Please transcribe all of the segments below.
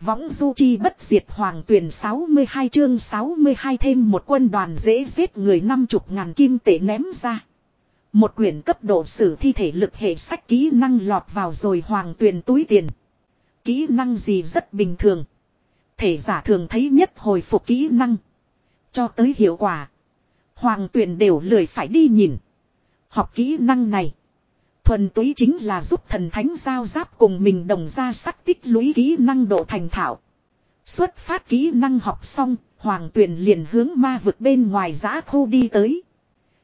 Võng du chi bất diệt hoàng tuyển 62 chương 62 thêm một quân đoàn dễ giết người năm chục ngàn kim tệ ném ra. Một quyển cấp độ sử thi thể lực hệ sách kỹ năng lọt vào rồi hoàng tuyển túi tiền. Kỹ năng gì rất bình thường. Thể giả thường thấy nhất hồi phục kỹ năng. Cho tới hiệu quả. Hoàng tuyển đều lười phải đi nhìn. Học kỹ năng này. Thuần túy chính là giúp thần thánh giao giáp cùng mình đồng ra sắc tích lũy kỹ năng độ thành thạo. Xuất phát kỹ năng học xong, hoàng tuyển liền hướng ma vực bên ngoài giã khu đi tới.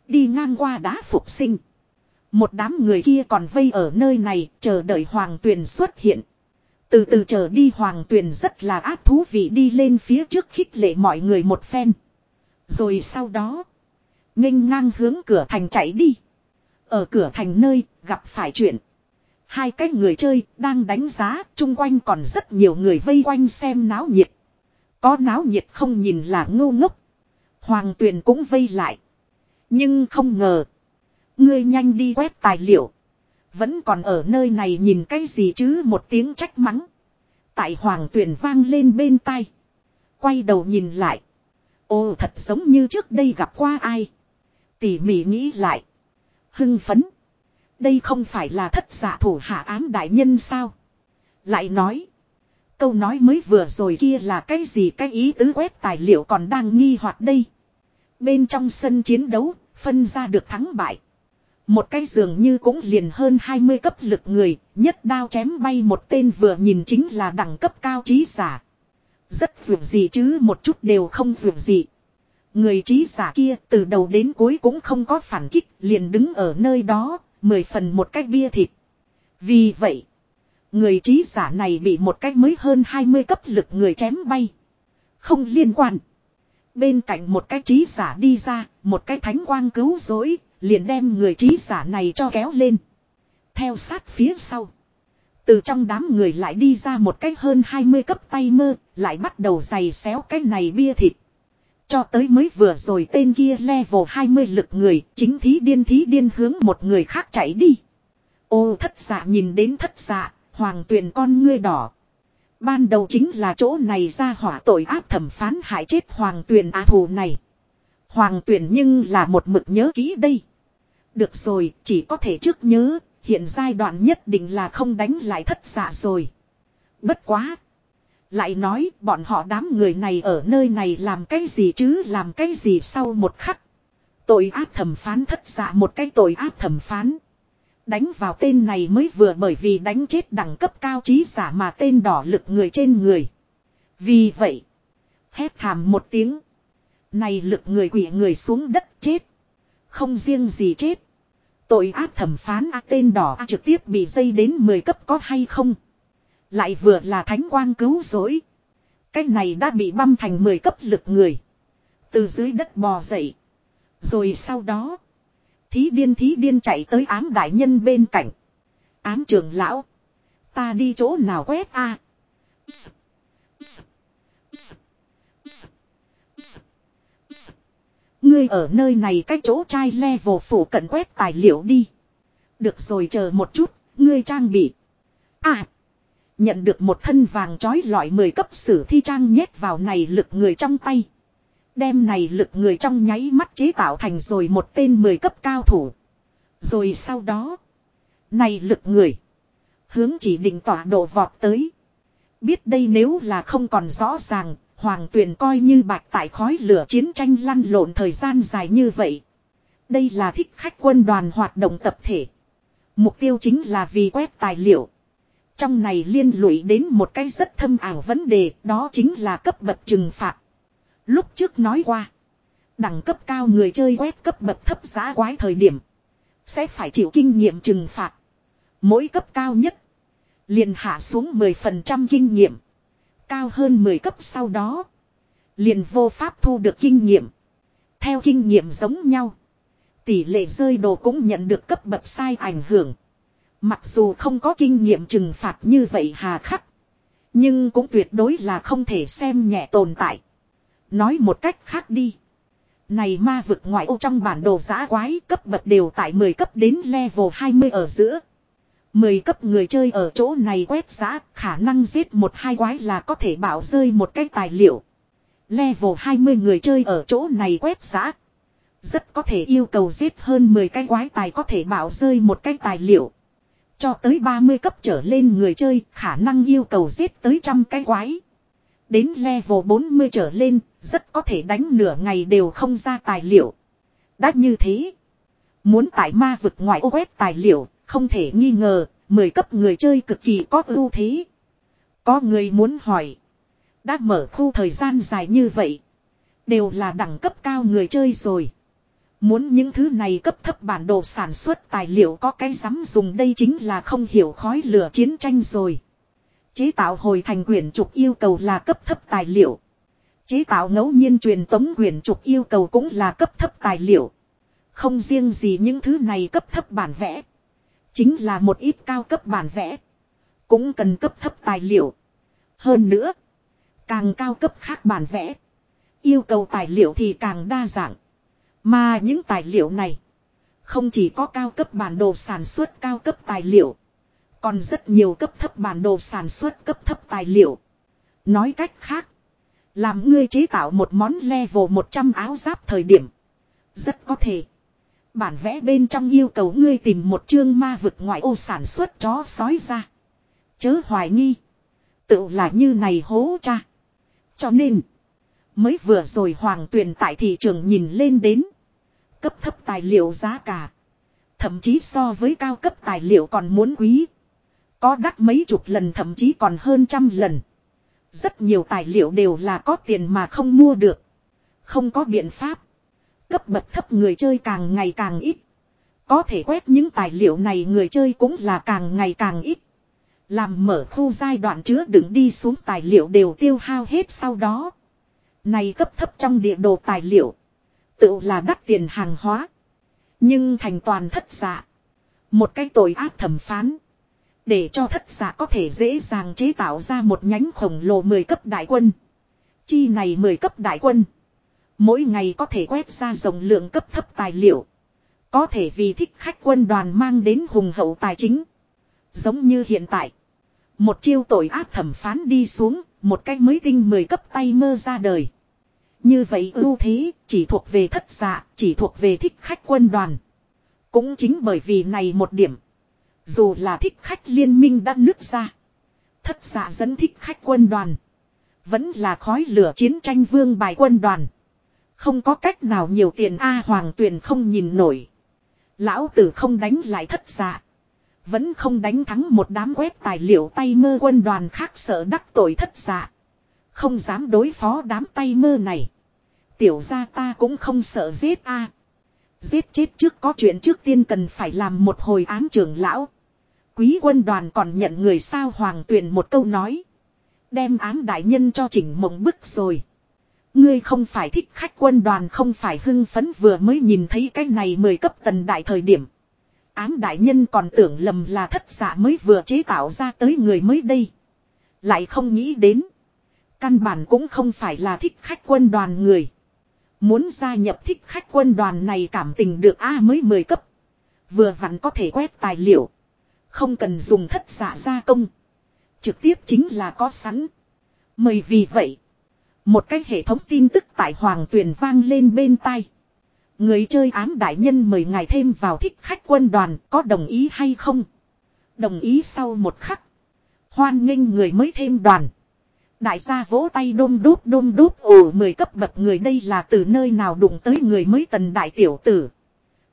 Đi ngang qua đá phục sinh. Một đám người kia còn vây ở nơi này, chờ đợi hoàng tuyển xuất hiện. Từ từ chờ đi hoàng tuyển rất là ác thú vị đi lên phía trước khích lệ mọi người một phen. Rồi sau đó, nghênh ngang hướng cửa thành chạy đi. Ở cửa thành nơi, gặp phải chuyện. Hai cái người chơi đang đánh giá, chung quanh còn rất nhiều người vây quanh xem náo nhiệt. Có náo nhiệt không nhìn là ngu ngốc. Hoàng tuyền cũng vây lại. Nhưng không ngờ. Ngươi nhanh đi quét tài liệu. Vẫn còn ở nơi này nhìn cái gì chứ một tiếng trách mắng. Tại hoàng tuyền vang lên bên tai. Quay đầu nhìn lại. ô thật giống như trước đây gặp qua ai. Tỉ mỉ nghĩ lại. Hưng phấn. Đây không phải là thất giả thủ hạ ám đại nhân sao? Lại nói. Câu nói mới vừa rồi kia là cái gì cái ý tứ quét tài liệu còn đang nghi hoặc đây. Bên trong sân chiến đấu, phân ra được thắng bại. Một cái dường như cũng liền hơn 20 cấp lực người, nhất đao chém bay một tên vừa nhìn chính là đẳng cấp cao trí giả. Rất dù gì chứ một chút đều không dù gì. Người trí giả kia từ đầu đến cuối cũng không có phản kích, liền đứng ở nơi đó, mười phần một cái bia thịt. Vì vậy, người trí giả này bị một cái mới hơn 20 cấp lực người chém bay. Không liên quan. Bên cạnh một cái trí giả đi ra, một cái thánh quang cứu rỗi, liền đem người trí giả này cho kéo lên. Theo sát phía sau. Từ trong đám người lại đi ra một cái hơn 20 cấp tay mơ, lại bắt đầu giày xéo cái này bia thịt. Cho tới mới vừa rồi tên kia level 20 lực người, chính thí điên thí điên hướng một người khác chạy đi. Ô thất dạ nhìn đến thất dạ, hoàng tuyền con ngươi đỏ. Ban đầu chính là chỗ này ra hỏa tội áp thẩm phán hại chết hoàng tuyền á thù này. Hoàng tuyền nhưng là một mực nhớ kỹ đây. Được rồi, chỉ có thể trước nhớ, hiện giai đoạn nhất định là không đánh lại thất dạ rồi. Bất quá. Lại nói bọn họ đám người này ở nơi này làm cái gì chứ, làm cái gì sau một khắc. Tội ác thẩm phán thất giả một cái tội ác thẩm phán. Đánh vào tên này mới vừa bởi vì đánh chết đẳng cấp cao trí giả mà tên đỏ lực người trên người. Vì vậy. Hét thảm một tiếng. Này lực người quỷ người xuống đất chết. Không riêng gì chết. Tội ác thẩm phán a tên đỏ trực tiếp bị dây đến 10 cấp có hay không. Lại vừa là thánh quang cứu rỗi. Cái này đã bị băm thành 10 cấp lực người. Từ dưới đất bò dậy. Rồi sau đó. Thí điên thí điên chạy tới ám đại nhân bên cạnh. Ám trưởng lão. Ta đi chỗ nào quét a Ngươi ở nơi này cách chỗ trai level phủ cận quét tài liệu đi. Được rồi chờ một chút, ngươi trang bị. À. Nhận được một thân vàng trói lọi 10 cấp sử thi trang nhét vào này lực người trong tay. Đem này lực người trong nháy mắt chế tạo thành rồi một tên 10 cấp cao thủ. Rồi sau đó. Này lực người. Hướng chỉ định tỏa độ vọt tới. Biết đây nếu là không còn rõ ràng. Hoàng tuyền coi như bạch tại khói lửa chiến tranh lăn lộn thời gian dài như vậy. Đây là thích khách quân đoàn hoạt động tập thể. Mục tiêu chính là vì quét tài liệu. Trong này liên lụy đến một cái rất thâm ảo vấn đề, đó chính là cấp bậc trừng phạt. Lúc trước nói qua, đẳng cấp cao người chơi quét cấp bậc thấp giá quái thời điểm, sẽ phải chịu kinh nghiệm trừng phạt. Mỗi cấp cao nhất, liền hạ xuống 10% kinh nghiệm. Cao hơn 10 cấp sau đó, liền vô pháp thu được kinh nghiệm. Theo kinh nghiệm giống nhau, tỷ lệ rơi đồ cũng nhận được cấp bậc sai ảnh hưởng. Mặc dù không có kinh nghiệm trừng phạt như vậy hà khắc. Nhưng cũng tuyệt đối là không thể xem nhẹ tồn tại. Nói một cách khác đi. Này ma vực ngoại ô trong bản đồ giã quái cấp bậc đều tại 10 cấp đến level 20 ở giữa. Mười cấp người chơi ở chỗ này quét giã khả năng giết một hai quái là có thể bảo rơi một cái tài liệu. Level 20 người chơi ở chỗ này quét giã. Rất có thể yêu cầu giết hơn 10 cái quái tài có thể bảo rơi một cái tài liệu. Cho tới 30 cấp trở lên người chơi, khả năng yêu cầu giết tới trăm cái quái. Đến level 40 trở lên, rất có thể đánh nửa ngày đều không ra tài liệu. Đã như thế. Muốn tải ma vực ngoại ô tài liệu, không thể nghi ngờ, 10 cấp người chơi cực kỳ có ưu thế. Có người muốn hỏi. Đã mở khu thời gian dài như vậy. Đều là đẳng cấp cao người chơi rồi. Muốn những thứ này cấp thấp bản đồ sản xuất tài liệu có cái dám dùng đây chính là không hiểu khói lửa chiến tranh rồi. Chế tạo hồi thành quyển trục yêu cầu là cấp thấp tài liệu. Chế tạo ngẫu nhiên truyền tống quyển trục yêu cầu cũng là cấp thấp tài liệu. Không riêng gì những thứ này cấp thấp bản vẽ. Chính là một ít cao cấp bản vẽ. Cũng cần cấp thấp tài liệu. Hơn nữa. Càng cao cấp khác bản vẽ. Yêu cầu tài liệu thì càng đa dạng. Mà những tài liệu này. Không chỉ có cao cấp bản đồ sản xuất cao cấp tài liệu. Còn rất nhiều cấp thấp bản đồ sản xuất cấp thấp tài liệu. Nói cách khác. Làm ngươi chế tạo một món level 100 áo giáp thời điểm. Rất có thể. Bản vẽ bên trong yêu cầu ngươi tìm một chương ma vực ngoại ô sản xuất chó sói ra. Chớ hoài nghi. Tự là như này hố cha. Cho nên. Mới vừa rồi hoàng tuyền tại thị trường nhìn lên đến. Cấp thấp tài liệu giá cả. Thậm chí so với cao cấp tài liệu còn muốn quý. Có đắt mấy chục lần, thậm chí còn hơn trăm lần. Rất nhiều tài liệu đều là có tiền mà không mua được. Không có biện pháp. Cấp bậc thấp người chơi càng ngày càng ít. Có thể quét những tài liệu này người chơi cũng là càng ngày càng ít. Làm mở khu giai đoạn chứa đựng đi xuống tài liệu đều tiêu hao hết sau đó. Này cấp thấp trong địa đồ tài liệu. Tự là đắt tiền hàng hóa. Nhưng thành toàn thất giả. Một cái tội ác thẩm phán. Để cho thất giả có thể dễ dàng chế tạo ra một nhánh khổng lồ 10 cấp đại quân. Chi này 10 cấp đại quân. Mỗi ngày có thể quét ra dòng lượng cấp thấp tài liệu. Có thể vì thích khách quân đoàn mang đến hùng hậu tài chính. Giống như hiện tại. Một chiêu tội ác thẩm phán đi xuống, một cách mới tinh 10 cấp tay mơ ra đời. Như vậy ưu thế chỉ thuộc về thất dạ, chỉ thuộc về thích khách quân đoàn. Cũng chính bởi vì này một điểm. Dù là thích khách liên minh đã nứt ra. Thất dạ dẫn thích khách quân đoàn. Vẫn là khói lửa chiến tranh vương bài quân đoàn. Không có cách nào nhiều tiền A hoàng tuyền không nhìn nổi. Lão tử không đánh lại thất dạ. Vẫn không đánh thắng một đám quét tài liệu tay mơ quân đoàn khác sợ đắc tội thất dạ. Không dám đối phó đám tay mơ này. Tiểu ra ta cũng không sợ giết a Giết chết trước có chuyện trước tiên cần phải làm một hồi án trưởng lão. Quý quân đoàn còn nhận người sao hoàng tuyền một câu nói. Đem án đại nhân cho chỉnh mộng bức rồi. Ngươi không phải thích khách quân đoàn không phải hưng phấn vừa mới nhìn thấy cái này mười cấp tần đại thời điểm. Ám đại nhân còn tưởng lầm là thất giả mới vừa chế tạo ra tới người mới đây. Lại không nghĩ đến. Căn bản cũng không phải là thích khách quân đoàn người. Muốn gia nhập thích khách quân đoàn này cảm tình được A mới 10 cấp. Vừa vặn có thể quét tài liệu. Không cần dùng thất giả gia công. Trực tiếp chính là có sẵn. Mời vì vậy. Một cái hệ thống tin tức tại Hoàng Tuyền vang lên bên tai. Người chơi ám đại nhân mời ngài thêm vào thích khách quân đoàn, có đồng ý hay không? Đồng ý sau một khắc. Hoan nghênh người mới thêm đoàn. Đại gia vỗ tay đôm đốt đôm đốt ồ, mười cấp bậc người đây là từ nơi nào đụng tới người mới tần đại tiểu tử.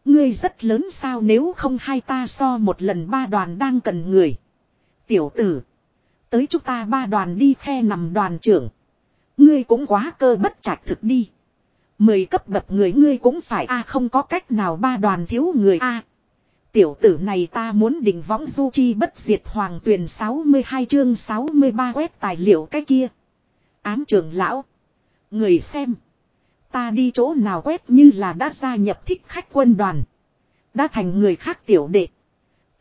Ngươi rất lớn sao nếu không hai ta so một lần ba đoàn đang cần người. Tiểu tử. Tới chúng ta ba đoàn đi khe nằm đoàn trưởng. Ngươi cũng quá cơ bất trạch thực đi. Mười cấp bậc người ngươi cũng phải, a, không có cách nào ba đoàn thiếu người, a. Tiểu tử này ta muốn đỉnh võng du chi bất diệt hoàng tuyển 62 chương 63 quét tài liệu cái kia. Ám trưởng lão. Người xem. Ta đi chỗ nào quét như là đã gia nhập thích khách quân đoàn. Đã thành người khác tiểu đệ.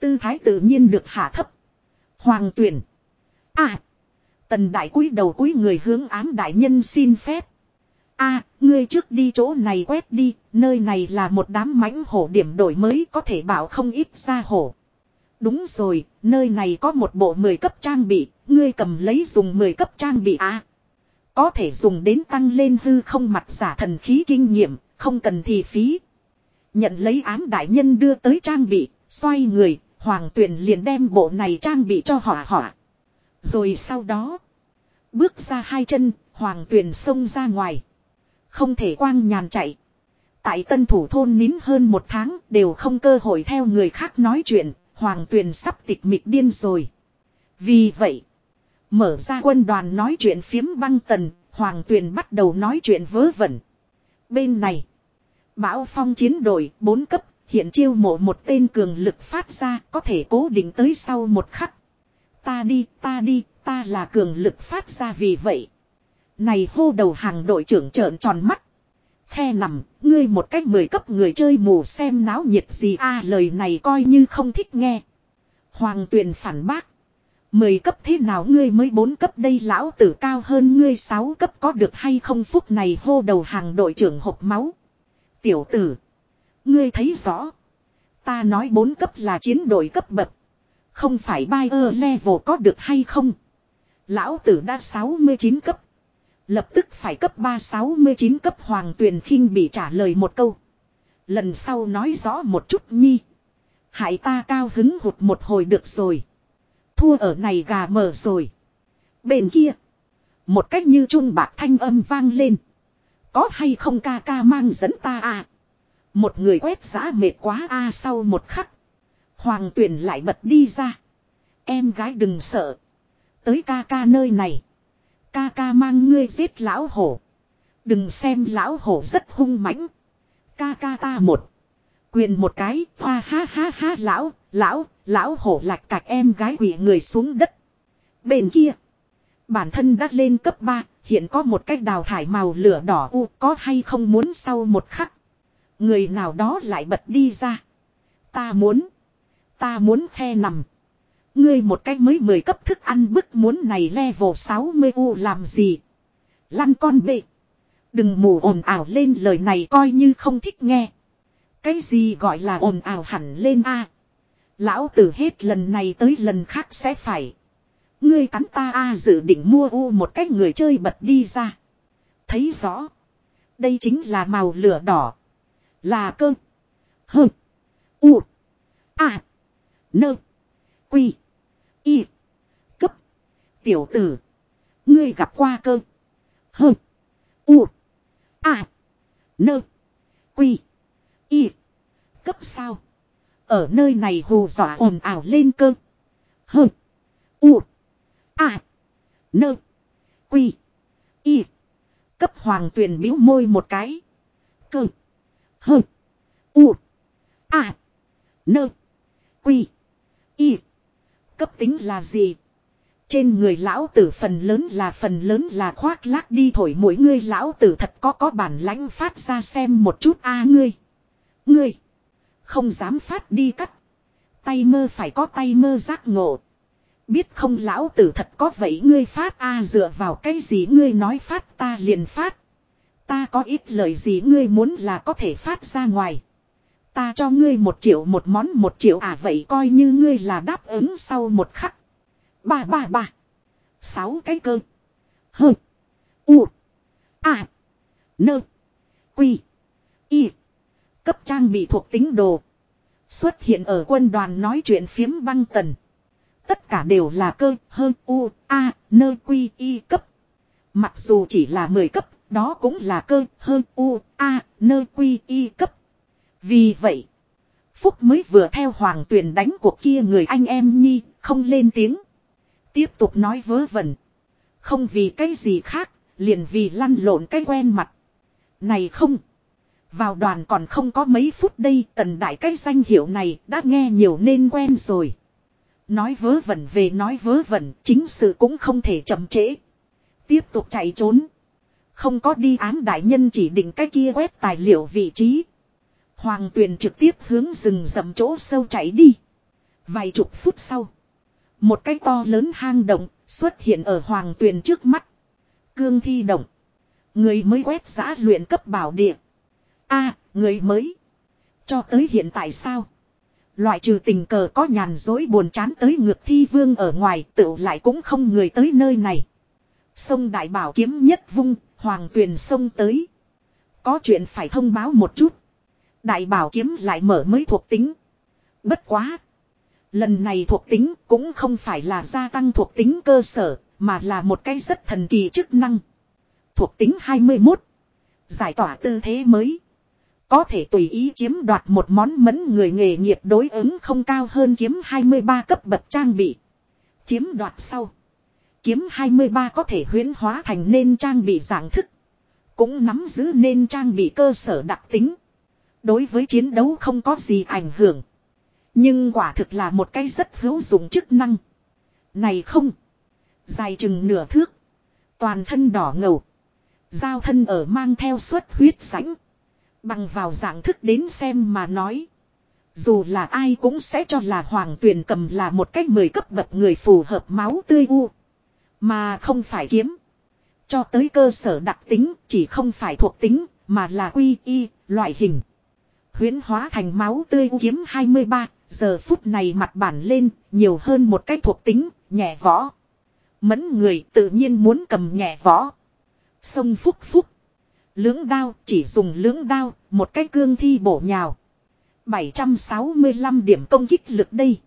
Tư thái tự nhiên được hạ thấp. Hoàng tuyển. À. Tần đại cúi đầu cúi người hướng ám đại nhân xin phép a ngươi trước đi chỗ này quét đi, nơi này là một đám mãnh hổ điểm đổi mới có thể bảo không ít ra hổ. Đúng rồi, nơi này có một bộ 10 cấp trang bị, ngươi cầm lấy dùng 10 cấp trang bị à. Có thể dùng đến tăng lên hư không mặt giả thần khí kinh nghiệm, không cần thì phí. Nhận lấy ám đại nhân đưa tới trang bị, xoay người, hoàng tuyển liền đem bộ này trang bị cho hỏa hỏa. Rồi sau đó, bước ra hai chân, hoàng tuyển xông ra ngoài. Không thể quang nhàn chạy. Tại tân thủ thôn nín hơn một tháng đều không cơ hội theo người khác nói chuyện, hoàng tuyền sắp tịch mịch điên rồi. Vì vậy, mở ra quân đoàn nói chuyện phiếm băng tần, hoàng tuyền bắt đầu nói chuyện vớ vẩn. Bên này, bão phong chiến đội 4 cấp, hiện chiêu mộ một tên cường lực phát ra có thể cố định tới sau một khắc. Ta đi, ta đi, ta là cường lực phát ra vì vậy. Này hô đầu hàng đội trưởng trợn tròn mắt. The nằm, ngươi một cách mười cấp người chơi mù xem náo nhiệt gì a à, lời này coi như không thích nghe. Hoàng tuyền phản bác. Mười cấp thế nào ngươi mới bốn cấp đây lão tử cao hơn ngươi sáu cấp có được hay không phút này hô đầu hàng đội trưởng hộp máu. Tiểu tử. Ngươi thấy rõ. Ta nói bốn cấp là chiến đội cấp bậc. Không phải buyer level có được hay không. Lão tử đã 69 cấp. Lập tức phải cấp 369 cấp hoàng tuyền khinh bị trả lời một câu. Lần sau nói rõ một chút nhi. Hại ta cao hứng hụt một hồi được rồi. Thua ở này gà mở rồi. Bên kia. Một cách như trung bạc thanh âm vang lên. Có hay không ca ca mang dẫn ta à. Một người quét giã mệt quá a à, sau một khắc. Hoàng tuyển lại bật đi ra. Em gái đừng sợ. Tới ca ca nơi này. Ca ca mang ngươi giết lão hổ. Đừng xem lão hổ rất hung mãnh. Ca ca ta một. Quyền một cái, hoa ha ha ha lão, lão, lão hổ lạch cạch em gái quỷ người xuống đất. Bên kia. Bản thân đã lên cấp 3, hiện có một cách đào thải màu lửa đỏ u có hay không muốn sau một khắc. Người nào đó lại bật đi ra. Ta muốn. Ta muốn khe nằm. Ngươi một cách mới mười cấp thức ăn bức muốn này level 60 u làm gì. Lăn con bệ. Đừng mù ồn ảo lên lời này coi như không thích nghe. Cái gì gọi là ồn ảo hẳn lên a Lão tử hết lần này tới lần khác sẽ phải. Ngươi cắn ta a dự định mua u một cách người chơi bật đi ra. Thấy rõ. Đây chính là màu lửa đỏ. Là cơ. Hơ. U. A. Nơ. Quy. Y. Cấp. Tiểu tử. Ngươi gặp qua cơ. Hơ. U. A. Nơ. Quy. Y. Cấp sao. Ở nơi này hù dọa ồn ào lên cơ. Hơ. U. A. Nơ. Quy. Y. Cấp hoàng tuyền miếu môi một cái. Cơ. Hơ. U. A. Nơ. Quy. Y cấp tính là gì? Trên người lão tử phần lớn là phần lớn là khoác lác đi thổi mỗi ngươi lão tử thật có có bản lãnh phát ra xem một chút a à, ngươi. Ngươi. Không dám phát đi cắt. Tay mơ phải có tay mơ giác ngộ. Biết không lão tử thật có vậy ngươi phát a à, dựa vào cái gì ngươi nói phát ta liền phát. Ta có ít lời gì ngươi muốn là có thể phát ra ngoài. Ta cho ngươi một triệu một món một triệu à vậy coi như ngươi là đáp ứng sau một khắc. Ba ba ba. Sáu cái cơ. Hơ. U. A. Nơ. Quy. Y. Cấp trang bị thuộc tính đồ. Xuất hiện ở quân đoàn nói chuyện phiếm băng tần. Tất cả đều là cơ hơ U, A, nơ quy y cấp. Mặc dù chỉ là 10 cấp, đó cũng là cơ hơ U, A, nơ quy y cấp. Vì vậy, Phúc mới vừa theo hoàng tuyền đánh cuộc kia người anh em nhi, không lên tiếng. Tiếp tục nói vớ vẩn. Không vì cái gì khác, liền vì lăn lộn cái quen mặt. Này không. Vào đoàn còn không có mấy phút đây tần đại cái danh hiệu này đã nghe nhiều nên quen rồi. Nói vớ vẩn về nói vớ vẩn chính sự cũng không thể chậm trễ. Tiếp tục chạy trốn. Không có đi án đại nhân chỉ định cái kia quét tài liệu vị trí. Hoàng tuyền trực tiếp hướng rừng rậm chỗ sâu chạy đi. Vài chục phút sau. Một cái to lớn hang động xuất hiện ở hoàng tuyền trước mắt. Cương thi động. Người mới quét giã luyện cấp bảo địa. a người mới. Cho tới hiện tại sao? loại trừ tình cờ có nhàn dối buồn chán tới ngược thi vương ở ngoài tựu lại cũng không người tới nơi này. Sông Đại Bảo kiếm nhất vung, hoàng tuyền sông tới. Có chuyện phải thông báo một chút. Đại Bảo kiếm lại mở mới thuộc tính. Bất quá. Lần này thuộc tính cũng không phải là gia tăng thuộc tính cơ sở, mà là một cái rất thần kỳ chức năng. Thuộc tính 21. Giải tỏa tư thế mới. Có thể tùy ý chiếm đoạt một món mẫn người nghề nghiệp đối ứng không cao hơn kiếm 23 cấp bậc trang bị. Chiếm đoạt sau. Kiếm 23 có thể huyến hóa thành nên trang bị dạng thức. Cũng nắm giữ nên trang bị cơ sở đặc tính. Đối với chiến đấu không có gì ảnh hưởng. Nhưng quả thực là một cái rất hữu dụng chức năng. Này không. Dài chừng nửa thước. Toàn thân đỏ ngầu. Giao thân ở mang theo suất huyết sánh. Bằng vào dạng thức đến xem mà nói. Dù là ai cũng sẽ cho là hoàng tuyền cầm là một cách mười cấp bậc người phù hợp máu tươi u. Mà không phải kiếm. Cho tới cơ sở đặc tính chỉ không phải thuộc tính mà là quy y loại hình. Huyến hóa thành máu tươi u kiếm 23 giờ phút này mặt bản lên nhiều hơn một cái thuộc tính nhẹ võ. Mẫn người tự nhiên muốn cầm nhẹ võ. Sông phúc phúc. Lưỡng đao chỉ dùng lưỡng đao, một cái cương thi bổ nhào. 765 điểm công kích lực đây.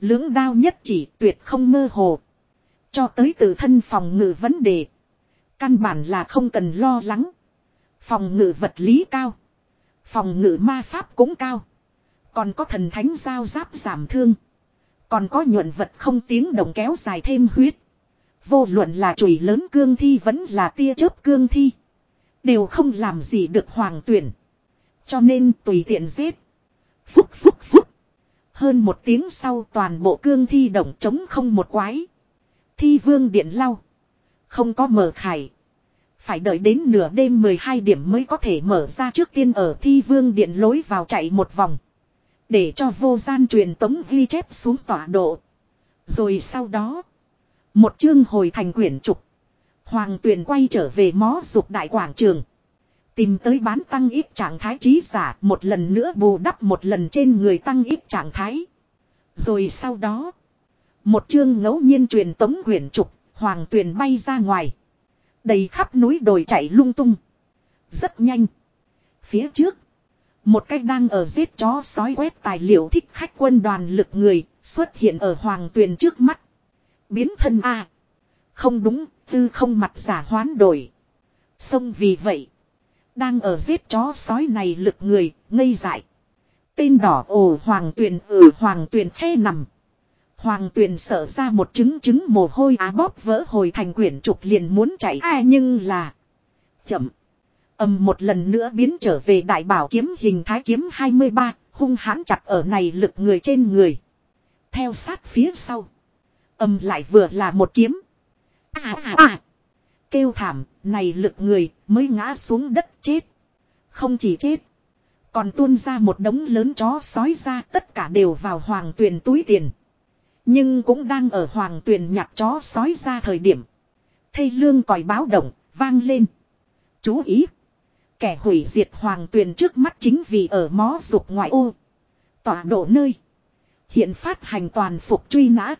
Lưỡng đao nhất chỉ tuyệt không mơ hồ. Cho tới tự thân phòng ngự vấn đề. Căn bản là không cần lo lắng. Phòng ngự vật lý cao. Phòng ngự ma pháp cũng cao. Còn có thần thánh giao giáp giảm thương. Còn có nhuận vật không tiếng động kéo dài thêm huyết. Vô luận là chùy lớn cương thi vẫn là tia chớp cương thi. Đều không làm gì được hoàng tuyển. Cho nên tùy tiện giết. Phúc phúc phúc. Hơn một tiếng sau toàn bộ cương thi động chống không một quái. Thi vương điện lau. Không có mở khải. Phải đợi đến nửa đêm 12 điểm mới có thể mở ra trước tiên ở thi vương điện lối vào chạy một vòng. Để cho vô gian truyền tống ghi chép xuống tọa độ. Rồi sau đó. Một chương hồi thành quyển trục. Hoàng tuyền quay trở về mó dục đại quảng trường. Tìm tới bán tăng ít trạng thái trí giả, một lần nữa bù đắp một lần trên người tăng ít trạng thái. Rồi sau đó. Một chương ngẫu nhiên truyền tống quyển trục. Hoàng tuyền bay ra ngoài. Đầy khắp núi đồi chạy lung tung. Rất nhanh. Phía trước. Một cách đang ở giết chó sói quét tài liệu thích khách quân đoàn lực người xuất hiện ở hoàng tuyền trước mắt. Biến thân A. Không đúng, tư không mặt giả hoán đổi. Xong vì vậy. Đang ở giết chó sói này lực người, ngây dại. Tên đỏ ồ hoàng tuyền ở ừ, hoàng tuyền khe nằm. Hoàng tuyền sợ ra một chứng chứng mồ hôi á bóp vỡ hồi thành quyển trục liền muốn chạy a nhưng là. Chậm. ầm một lần nữa biến trở về đại bảo kiếm hình thái kiếm 23, hung hãn chặt ở này lực người trên người. Theo sát phía sau. Âm lại vừa là một kiếm. À à à. Kêu thảm, này lực người mới ngã xuống đất chết. Không chỉ chết. Còn tuôn ra một đống lớn chó sói ra tất cả đều vào hoàng tuyền túi tiền. Nhưng cũng đang ở hoàng tuyền nhặt chó sói ra thời điểm. Thây lương còi báo động, vang lên. Chú ý. Kẻ hủy diệt hoàng tuyền trước mắt chính vì ở mó dục ngoại ô. Tọa độ nơi. Hiện phát hành toàn phục truy nã.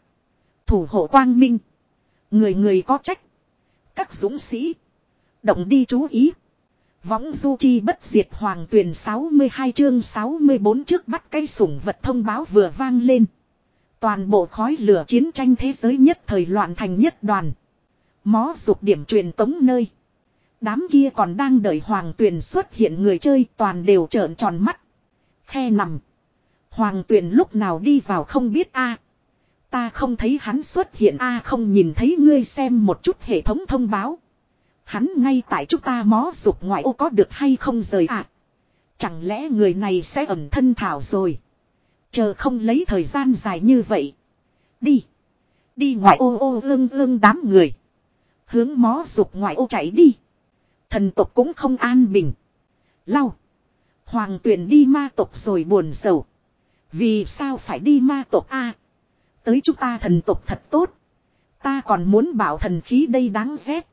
Thủ hộ quang minh. Người người có trách. Các dũng sĩ. Động đi chú ý. Võng du chi bất diệt hoàng tuyển 62 chương 64 trước bắt cây sủng vật thông báo vừa vang lên. Toàn bộ khói lửa chiến tranh thế giới nhất thời loạn thành nhất đoàn. Mó dục điểm truyền tống nơi. Đám kia còn đang đợi hoàng tuyển xuất hiện người chơi toàn đều trợn tròn mắt. Khe nằm. Hoàng tuyển lúc nào đi vào không biết a Ta không thấy hắn xuất hiện a, không nhìn thấy ngươi xem một chút hệ thống thông báo. Hắn ngay tại chúng ta mó dục ngoại ô có được hay không rời à. Chẳng lẽ người này sẽ ẩn thân thảo rồi. Chờ không lấy thời gian dài như vậy. Đi. Đi ngoại ô ô ương ương đám người. Hướng mó dục ngoại ô chạy đi. Thần tộc cũng không an bình. Lau. Hoàng tuyển đi ma tộc rồi buồn sầu. Vì sao phải đi ma tộc a? Tới chúng ta thần tộc thật tốt. Ta còn muốn bảo thần khí đây đáng ghét.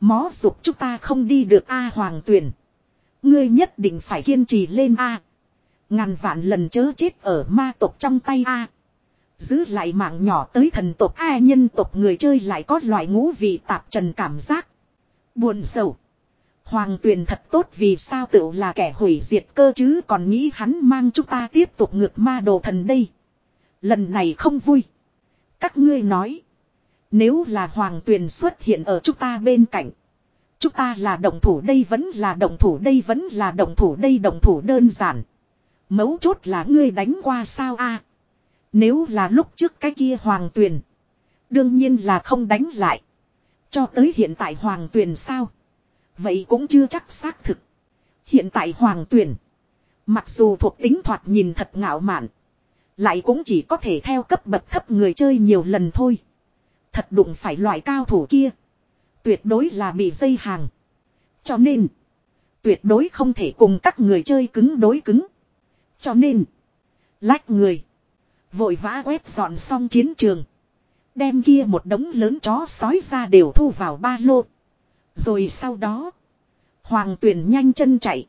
Mó dục chúng ta không đi được A Hoàng Tuyền. Ngươi nhất định phải kiên trì lên A. Ngàn vạn lần chớ chết ở ma tộc trong tay A. Giữ lại mạng nhỏ tới thần tộc A nhân tộc người chơi lại có loại ngũ vị tạp trần cảm giác. Buồn sầu. Hoàng tuyền thật tốt vì sao tự là kẻ hủy diệt cơ chứ còn nghĩ hắn mang chúng ta tiếp tục ngược ma đồ thần đây. Lần này không vui. Các ngươi nói. Nếu là hoàng tuyền xuất hiện ở chúng ta bên cạnh. Chúng ta là động thủ đây vẫn là động thủ đây vẫn là động thủ đây động thủ đơn giản. Mấu chốt là ngươi đánh qua sao a Nếu là lúc trước cái kia hoàng tuyền. Đương nhiên là không đánh lại. Cho tới hiện tại hoàng tuyền sao. Vậy cũng chưa chắc xác thực. Hiện tại hoàng tuyền. Mặc dù thuộc tính thoạt nhìn thật ngạo mạn. Lại cũng chỉ có thể theo cấp bậc thấp người chơi nhiều lần thôi. Thật đụng phải loại cao thủ kia. Tuyệt đối là bị dây hàng. Cho nên. Tuyệt đối không thể cùng các người chơi cứng đối cứng. Cho nên. Lách người. Vội vã quét dọn xong chiến trường. Đem kia một đống lớn chó sói ra đều thu vào ba lô. Rồi sau đó. Hoàng tuyển nhanh chân chạy.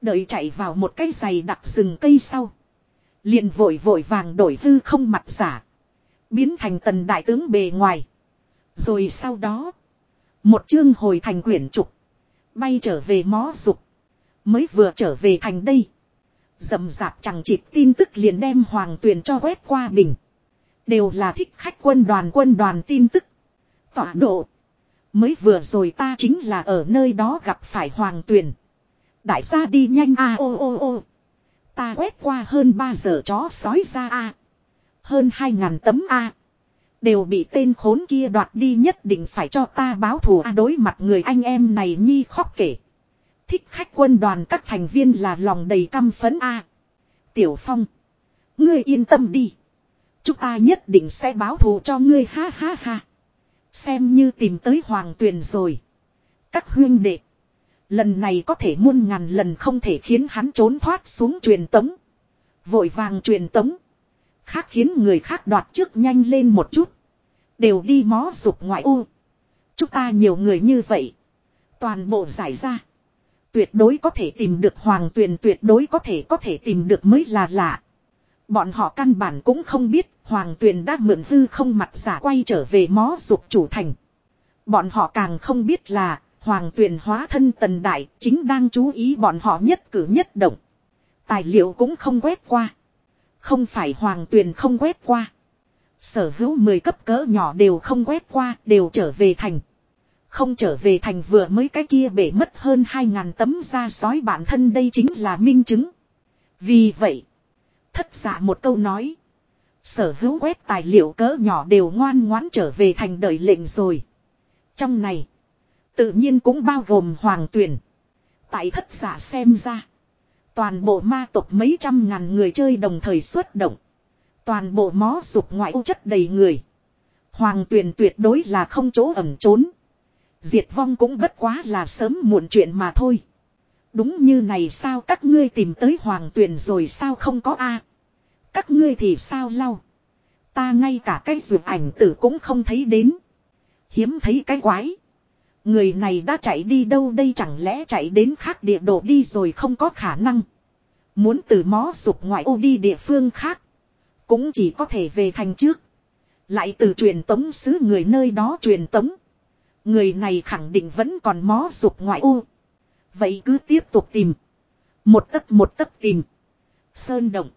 Đợi chạy vào một cái giày đặc rừng cây sau. Liền vội vội vàng đổi hư không mặt giả. Biến thành tần đại tướng bề ngoài. Rồi sau đó. Một chương hồi thành quyển trục. Bay trở về mó dục. Mới vừa trở về thành đây. Dầm dạp chẳng chịt tin tức liền đem hoàng tuyền cho quét qua bình. Đều là thích khách quân đoàn quân đoàn tin tức. Tọa độ. Mới vừa rồi ta chính là ở nơi đó gặp phải hoàng tuyền. Đại gia đi nhanh a ô ô ô. Ta quét qua hơn 3 giờ chó sói ra a Hơn 2.000 tấm a Đều bị tên khốn kia đoạt đi nhất định phải cho ta báo thù a đối mặt người anh em này nhi khóc kể. Thích khách quân đoàn các thành viên là lòng đầy căm phấn a Tiểu Phong. Ngươi yên tâm đi. Chúng ta nhất định sẽ báo thù cho ngươi, ha ha ha. Xem như tìm tới hoàng tuyền rồi. Các huyên đệ. Lần này có thể muôn ngàn lần không thể khiến hắn trốn thoát xuống truyền tống. Vội vàng truyền tống. Khác khiến người khác đoạt trước nhanh lên một chút. Đều đi mó dục ngoại u Chúng ta nhiều người như vậy. Toàn bộ giải ra. Tuyệt đối có thể tìm được hoàng tuyền tuyệt đối có thể có thể tìm được mới là lạ. Bọn họ căn bản cũng không biết hoàng tuyền đã mượn hư không mặt giả quay trở về mó dục chủ thành. Bọn họ càng không biết là hoàng tuyền hóa thân tần đại chính đang chú ý bọn họ nhất cử nhất động. Tài liệu cũng không quét qua. Không phải hoàng tuyền không quét qua. Sở hữu 10 cấp cỡ nhỏ đều không quét qua, đều trở về thành. Không trở về thành vừa mới cái kia bể mất hơn 2.000 tấm da sói bản thân đây chính là minh chứng. Vì vậy, thất giả một câu nói. Sở hữu quét tài liệu cỡ nhỏ đều ngoan ngoãn trở về thành đợi lệnh rồi. Trong này, tự nhiên cũng bao gồm hoàng tuyển. Tại thất giả xem ra, toàn bộ ma tộc mấy trăm ngàn người chơi đồng thời xuất động. Toàn bộ mó dục ngoại ô chất đầy người. Hoàng tuyển tuyệt đối là không chỗ ẩm trốn. Diệt vong cũng bất quá là sớm muộn chuyện mà thôi. Đúng như này sao các ngươi tìm tới hoàng tuyển rồi sao không có a Các ngươi thì sao lau. Ta ngay cả cái ruột ảnh tử cũng không thấy đến. Hiếm thấy cái quái. Người này đã chạy đi đâu đây chẳng lẽ chạy đến khác địa độ đi rồi không có khả năng. Muốn từ mó dục ngoại ô đi địa phương khác. Cũng chỉ có thể về thành trước. Lại từ truyền tống xứ người nơi đó truyền tống. Người này khẳng định vẫn còn mó dục ngoại ô. Vậy cứ tiếp tục tìm. Một tấc một tấc tìm. Sơn động.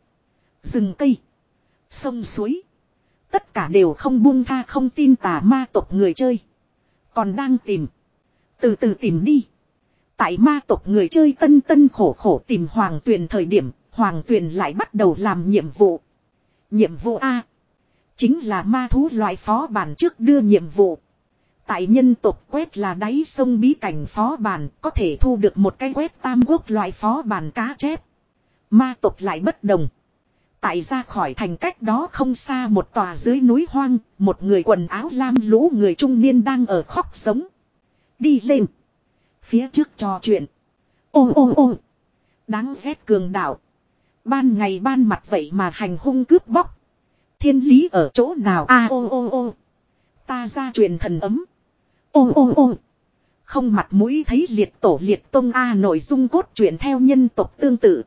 Rừng cây. Sông suối. Tất cả đều không buông tha không tin tà ma tộc người chơi. Còn đang tìm. Từ từ tìm đi. Tại ma tộc người chơi tân tân khổ khổ tìm hoàng tuyền thời điểm. Hoàng tuyền lại bắt đầu làm nhiệm vụ. Nhiệm vụ A. Chính là ma thú loại phó bản trước đưa nhiệm vụ. Tại nhân tộc quét là đáy sông bí cảnh phó bản có thể thu được một cái quét tam quốc loại phó bản cá chép. Ma tộc lại bất đồng. Tại ra khỏi thành cách đó không xa một tòa dưới núi hoang, một người quần áo lam lũ người trung niên đang ở khóc sống. Đi lên. Phía trước trò chuyện. Ô ô ô. Đáng ghét cường đạo. Ban ngày ban mặt vậy mà hành hung cướp bóc. Thiên lý ở chỗ nào a ô ô ô. Ta ra truyền thần ấm ôm ôm ôm, Không mặt mũi thấy liệt tổ liệt tông A nội dung cốt truyện theo nhân tộc tương tự.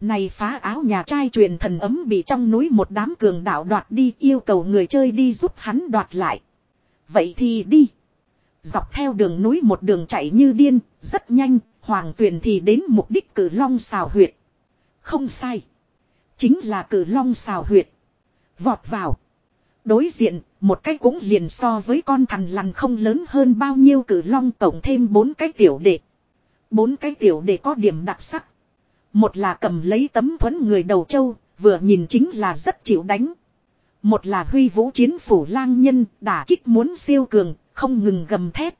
Này phá áo nhà trai truyền thần ấm bị trong núi một đám cường đạo đoạt đi yêu cầu người chơi đi giúp hắn đoạt lại. Vậy thì đi. Dọc theo đường núi một đường chạy như điên, rất nhanh, hoàng tuyền thì đến mục đích cử long xào huyệt. Không sai. Chính là cử long xào huyệt. Vọt vào. Đối diện, một cái cũng liền so với con thằn lằn không lớn hơn bao nhiêu cử long tổng thêm bốn cái tiểu đệ. Bốn cái tiểu đệ có điểm đặc sắc. Một là cầm lấy tấm thuẫn người đầu châu, vừa nhìn chính là rất chịu đánh. Một là huy vũ chiến phủ lang nhân, đả kích muốn siêu cường, không ngừng gầm thét.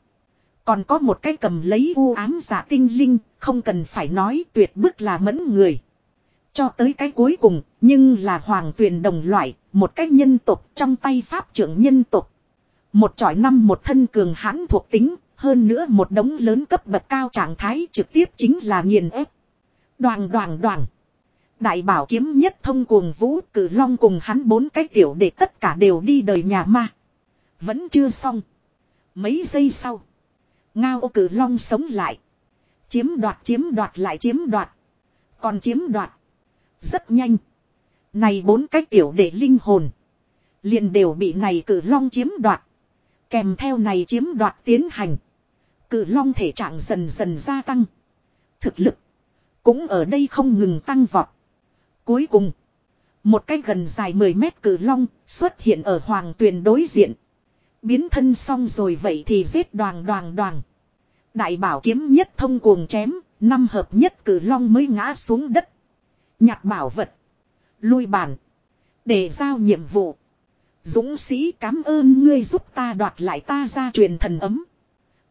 Còn có một cái cầm lấy u ám giả tinh linh, không cần phải nói tuyệt bức là mẫn người. Cho tới cái cuối cùng, nhưng là hoàng tuyền đồng loại, một cái nhân tục trong tay pháp trưởng nhân tục. Một trọi năm một thân cường hãn thuộc tính, hơn nữa một đống lớn cấp bậc cao trạng thái trực tiếp chính là nghiền ép. Đoàn đoàn đoàn. Đại bảo kiếm nhất thông cuồng vũ cử long cùng hắn bốn cái tiểu để tất cả đều đi đời nhà ma. Vẫn chưa xong. Mấy giây sau. Ngao cử long sống lại. Chiếm đoạt chiếm đoạt lại chiếm đoạt. Còn chiếm đoạt. Rất nhanh. Này bốn cái tiểu để linh hồn. Liền đều bị này cử long chiếm đoạt. Kèm theo này chiếm đoạt tiến hành. Cử long thể trạng dần dần gia tăng. Thực lực. Cũng ở đây không ngừng tăng vọt. Cuối cùng. Một cái gần dài 10 mét cử long xuất hiện ở hoàng tuyền đối diện. Biến thân xong rồi vậy thì giết đoàn đoàn đoàn. Đại bảo kiếm nhất thông cuồng chém. Năm hợp nhất cử long mới ngã xuống đất. Nhặt bảo vật. Lui bản. Để giao nhiệm vụ. Dũng sĩ cảm ơn ngươi giúp ta đoạt lại ta ra truyền thần ấm.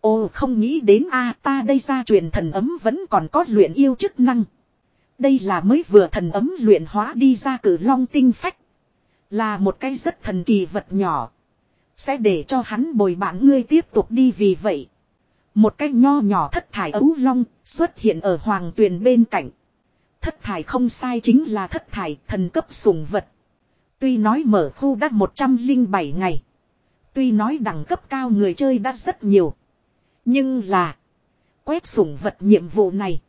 Ồ không nghĩ đến a, ta đây ra truyền thần ấm vẫn còn có luyện yêu chức năng. Đây là mới vừa thần ấm luyện hóa đi ra cử long tinh phách. Là một cái rất thần kỳ vật nhỏ. Sẽ để cho hắn bồi bản ngươi tiếp tục đi vì vậy. Một cái nho nhỏ thất thải ấu long xuất hiện ở hoàng tuyền bên cạnh. Thất thải không sai chính là thất thải thần cấp sùng vật. Tuy nói mở khu đã 107 ngày. Tuy nói đẳng cấp cao người chơi đã rất nhiều. Nhưng là. Quét sủng vật nhiệm vụ này.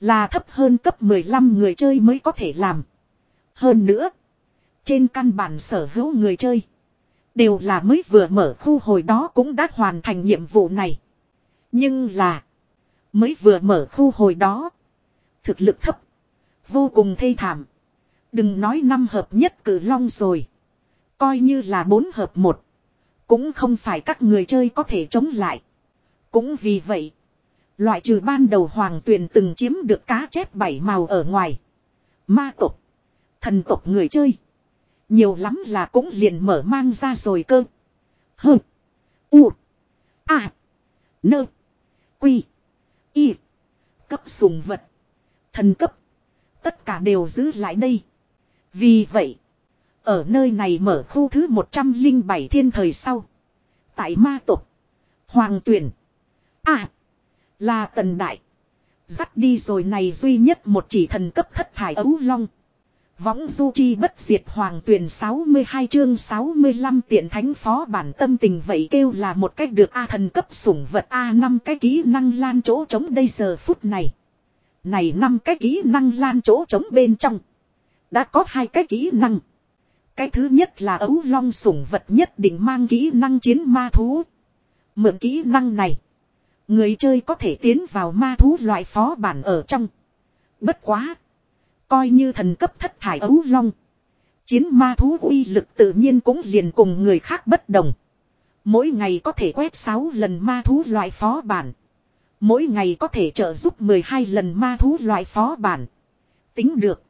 Là thấp hơn cấp 15 người chơi mới có thể làm. Hơn nữa. Trên căn bản sở hữu người chơi. Đều là mới vừa mở khu hồi đó cũng đã hoàn thành nhiệm vụ này. Nhưng là. Mới vừa mở khu hồi đó. Thực lực thấp. Vô cùng thê thảm. Đừng nói năm hợp nhất cử long rồi. Coi như là bốn hợp một. Cũng không phải các người chơi có thể chống lại. Cũng vì vậy. Loại trừ ban đầu hoàng tuyền từng chiếm được cá chép bảy màu ở ngoài. Ma tộc. Thần tộc người chơi. Nhiều lắm là cũng liền mở mang ra rồi cơ. Hừ. U. A. Nơ. Quy. Y. Cấp sùng vật. Thần cấp. Tất cả đều giữ lại đây. Vì vậy. Ở nơi này mở khu thứ 107 thiên thời sau. Tại ma tộc. Hoàng tuyển. À. Là tần đại. Dắt đi rồi này duy nhất một chỉ thần cấp thất thải ấu long. Võng du chi bất diệt hoàng tuyển 62 chương 65 tiện thánh phó bản tâm tình vậy kêu là một cách được A thần cấp sủng vật A năm cái kỹ năng lan chỗ chống đây giờ phút này. Này năm cái kỹ năng lan chỗ trống bên trong. Đã có hai cái kỹ năng. Cái thứ nhất là ấu long sủng vật nhất định mang kỹ năng chiến ma thú. Mượn kỹ năng này. Người chơi có thể tiến vào ma thú loại phó bản ở trong. Bất quá. Coi như thần cấp thất thải ấu long. Chiến ma thú uy lực tự nhiên cũng liền cùng người khác bất đồng. Mỗi ngày có thể quét 6 lần ma thú loại phó bản. Mỗi ngày có thể trợ giúp 12 lần ma thú loại phó bản. Tính được.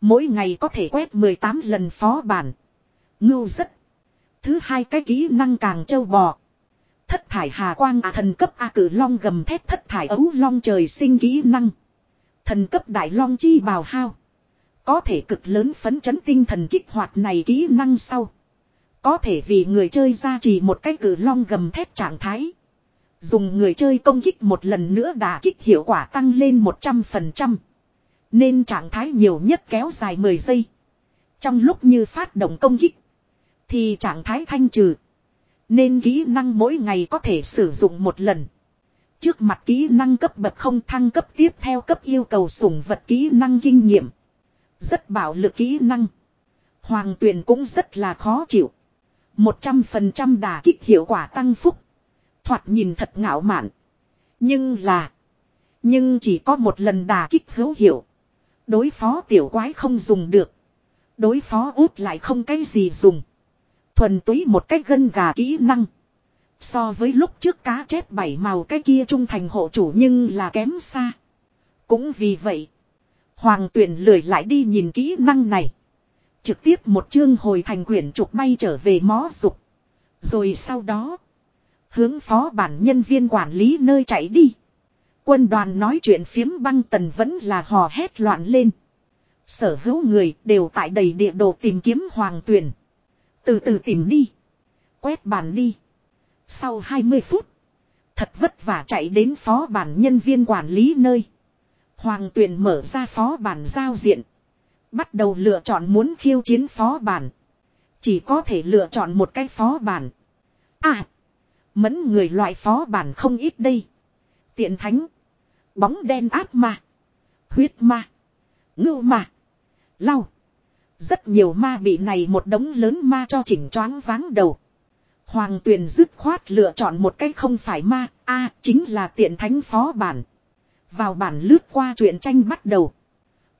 Mỗi ngày có thể quét 18 lần phó bản. Ngưu rất. Thứ hai cái kỹ năng càng trâu bò. Thất thải hà quang à thần cấp A cử long gầm thép thất thải ấu long trời sinh kỹ năng. Thần cấp đại long chi bào hao. Có thể cực lớn phấn chấn tinh thần kích hoạt này kỹ năng sau. Có thể vì người chơi ra chỉ một cái cử long gầm thép trạng thái. Dùng người chơi công kích một lần nữa đả kích hiệu quả tăng lên 100%. Nên trạng thái nhiều nhất kéo dài 10 giây. Trong lúc như phát động công kích. Thì trạng thái thanh trừ. Nên kỹ năng mỗi ngày có thể sử dụng một lần. Trước mặt kỹ năng cấp bậc không thăng cấp tiếp theo cấp yêu cầu sủng vật kỹ năng kinh nghiệm. Rất bảo lực kỹ năng. Hoàng tuyền cũng rất là khó chịu. Một trăm phần trăm đà kích hiệu quả tăng phúc. Thoạt nhìn thật ngạo mạn. Nhưng là. Nhưng chỉ có một lần đà kích hữu hiệu. Đối phó tiểu quái không dùng được. Đối phó út lại không cái gì dùng. Thuần túy một cách gân gà kỹ năng. So với lúc trước cá chép bảy màu cái kia trung thành hộ chủ nhưng là kém xa. Cũng vì vậy. Hoàng tuyển lười lại đi nhìn kỹ năng này. Trực tiếp một chương hồi thành quyển trục bay trở về mó dục. Rồi sau đó. Hướng phó bản nhân viên quản lý nơi chạy đi. Quân đoàn nói chuyện phiếm băng tần vẫn là hò hét loạn lên. Sở hữu người đều tại đầy địa đồ tìm kiếm hoàng tuyển. Từ từ tìm đi. Quét bàn đi. Sau 20 phút. Thật vất vả chạy đến phó bản nhân viên quản lý nơi. Hoàng tuyển mở ra phó bản giao diện. Bắt đầu lựa chọn muốn khiêu chiến phó bản. Chỉ có thể lựa chọn một cái phó bản. À. Mẫn người loại phó bản không ít đây. Tiện thánh. Bóng đen áp ma. Huyết ma. Ngưu ma. Lau. Rất nhiều ma bị này một đống lớn ma cho chỉnh choáng váng đầu. Hoàng tuyền dứt khoát lựa chọn một cách không phải ma, a chính là tiện thánh phó bản. Vào bản lướt qua truyện tranh bắt đầu.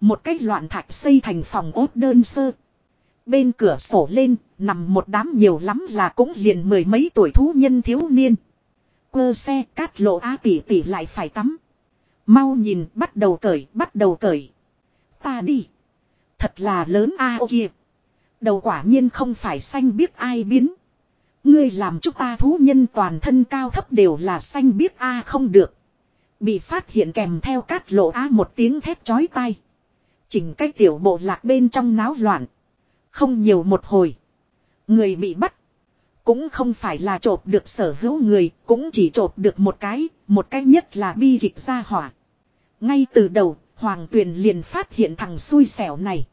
Một cái loạn thạch xây thành phòng ốt đơn sơ. Bên cửa sổ lên, nằm một đám nhiều lắm là cũng liền mười mấy tuổi thú nhân thiếu niên. Quơ xe cát lộ á tỷ tỷ lại phải tắm. Mau nhìn, bắt đầu cởi, bắt đầu cởi. Ta đi. Thật là lớn a à, kia. Đầu quả nhiên không phải xanh biết ai biến. Ngươi làm chúng ta thú nhân toàn thân cao thấp đều là xanh biết a không được. Bị phát hiện kèm theo cát lộ á một tiếng thét chói tai. Chỉnh cái tiểu bộ lạc bên trong náo loạn. Không nhiều một hồi. Người bị bắt. Cũng không phải là trộp được sở hữu người, cũng chỉ trộp được một cái, một cái nhất là bi kịch gia hỏa. Ngay từ đầu, Hoàng Tuyền liền phát hiện thằng xui xẻo này.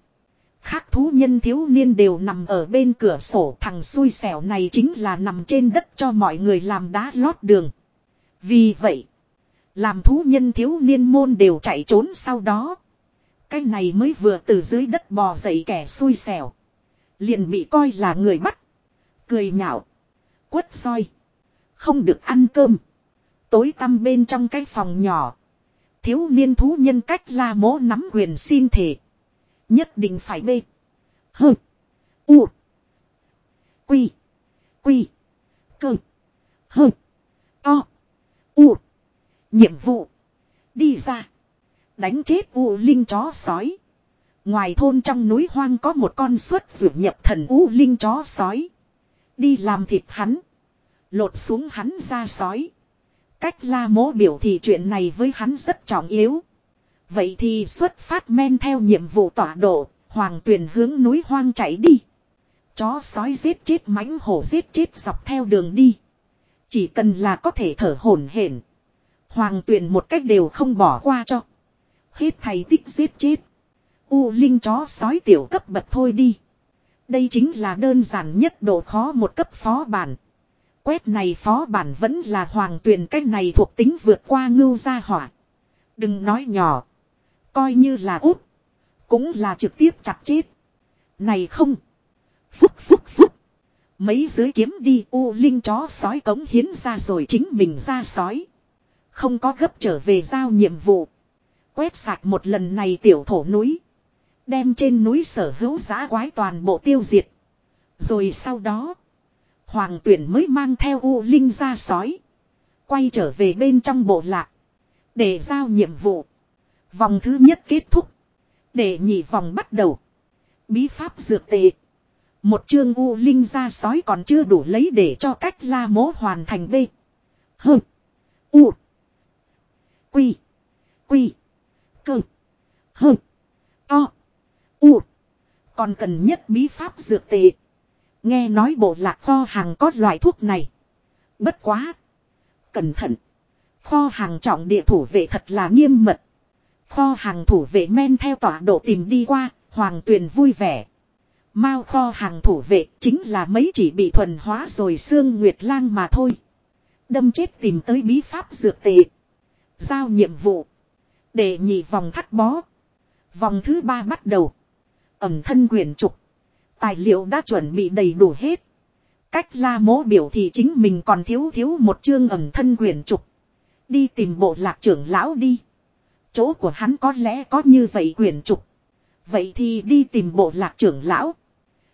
Khác thú nhân thiếu niên đều nằm ở bên cửa sổ thằng xui xẻo này chính là nằm trên đất cho mọi người làm đá lót đường. Vì vậy, làm thú nhân thiếu niên môn đều chạy trốn sau đó. Cái này mới vừa từ dưới đất bò dậy kẻ xui xẻo. Liền bị coi là người bắt. Cười nhạo. Quất soi. Không được ăn cơm. Tối tăm bên trong cái phòng nhỏ. Thiếu niên thú nhân cách la mố nắm quyền xin thể. Nhất định phải bê. Hơ. U. Quy. Quy. Cơ. Hơ. To. U. Nhiệm vụ. Đi ra. Đánh chết U Linh chó sói. Ngoài thôn trong núi hoang có một con xuất vượt nhập thần U Linh chó sói. Đi làm thịt hắn. Lột xuống hắn ra sói. Cách la mố biểu thị chuyện này với hắn rất trọng yếu. Vậy thì xuất phát men theo nhiệm vụ tỏa độ, hoàng tuyền hướng núi hoang chạy đi. Chó sói giết chết mãnh hổ giết chết dọc theo đường đi. Chỉ cần là có thể thở hổn hển. Hoàng tuyền một cách đều không bỏ qua cho. Hết thầy tích giết chết. U linh chó sói tiểu cấp bậc thôi đi. Đây chính là đơn giản nhất độ khó một cấp phó bản. Quét này phó bản vẫn là hoàng tuyền cách này thuộc tính vượt qua ngưu gia hỏa. Đừng nói nhỏ. Coi như là út. Cũng là trực tiếp chặt chết. Này không. Phúc phúc phúc. Mấy dưới kiếm đi, u linh chó sói cống hiến ra rồi chính mình ra sói. Không có gấp trở về giao nhiệm vụ. Quét sạch một lần này tiểu thổ núi. Đem trên núi sở hữu giá quái toàn bộ tiêu diệt. Rồi sau đó. Hoàng tuyển mới mang theo U Linh ra sói. Quay trở về bên trong bộ lạc. Để giao nhiệm vụ. Vòng thứ nhất kết thúc. Để nhị vòng bắt đầu. Bí pháp dược tệ. Một chương U Linh ra sói còn chưa đủ lấy để cho cách la mố hoàn thành B. H. U. Quy. Quy. Cơ. H. To. U. Còn cần nhất bí pháp dược tệ. Nghe nói bộ lạc kho hàng có loại thuốc này. Bất quá. Cẩn thận. Kho hàng trọng địa thủ vệ thật là nghiêm mật. Kho hàng thủ vệ men theo tọa độ tìm đi qua, hoàng tuyền vui vẻ. Mao kho hàng thủ vệ chính là mấy chỉ bị thuần hóa rồi xương nguyệt lang mà thôi. Đâm chết tìm tới bí pháp dược tệ. Giao nhiệm vụ. Để nhị vòng thắt bó. Vòng thứ ba bắt đầu ẩm thân quyển trục. Tài liệu đã chuẩn bị đầy đủ hết. Cách la mố biểu thì chính mình còn thiếu thiếu một chương ẩm thân quyển trục. Đi tìm bộ lạc trưởng lão đi. Chỗ của hắn có lẽ có như vậy quyển trục. Vậy thì đi tìm bộ lạc trưởng lão.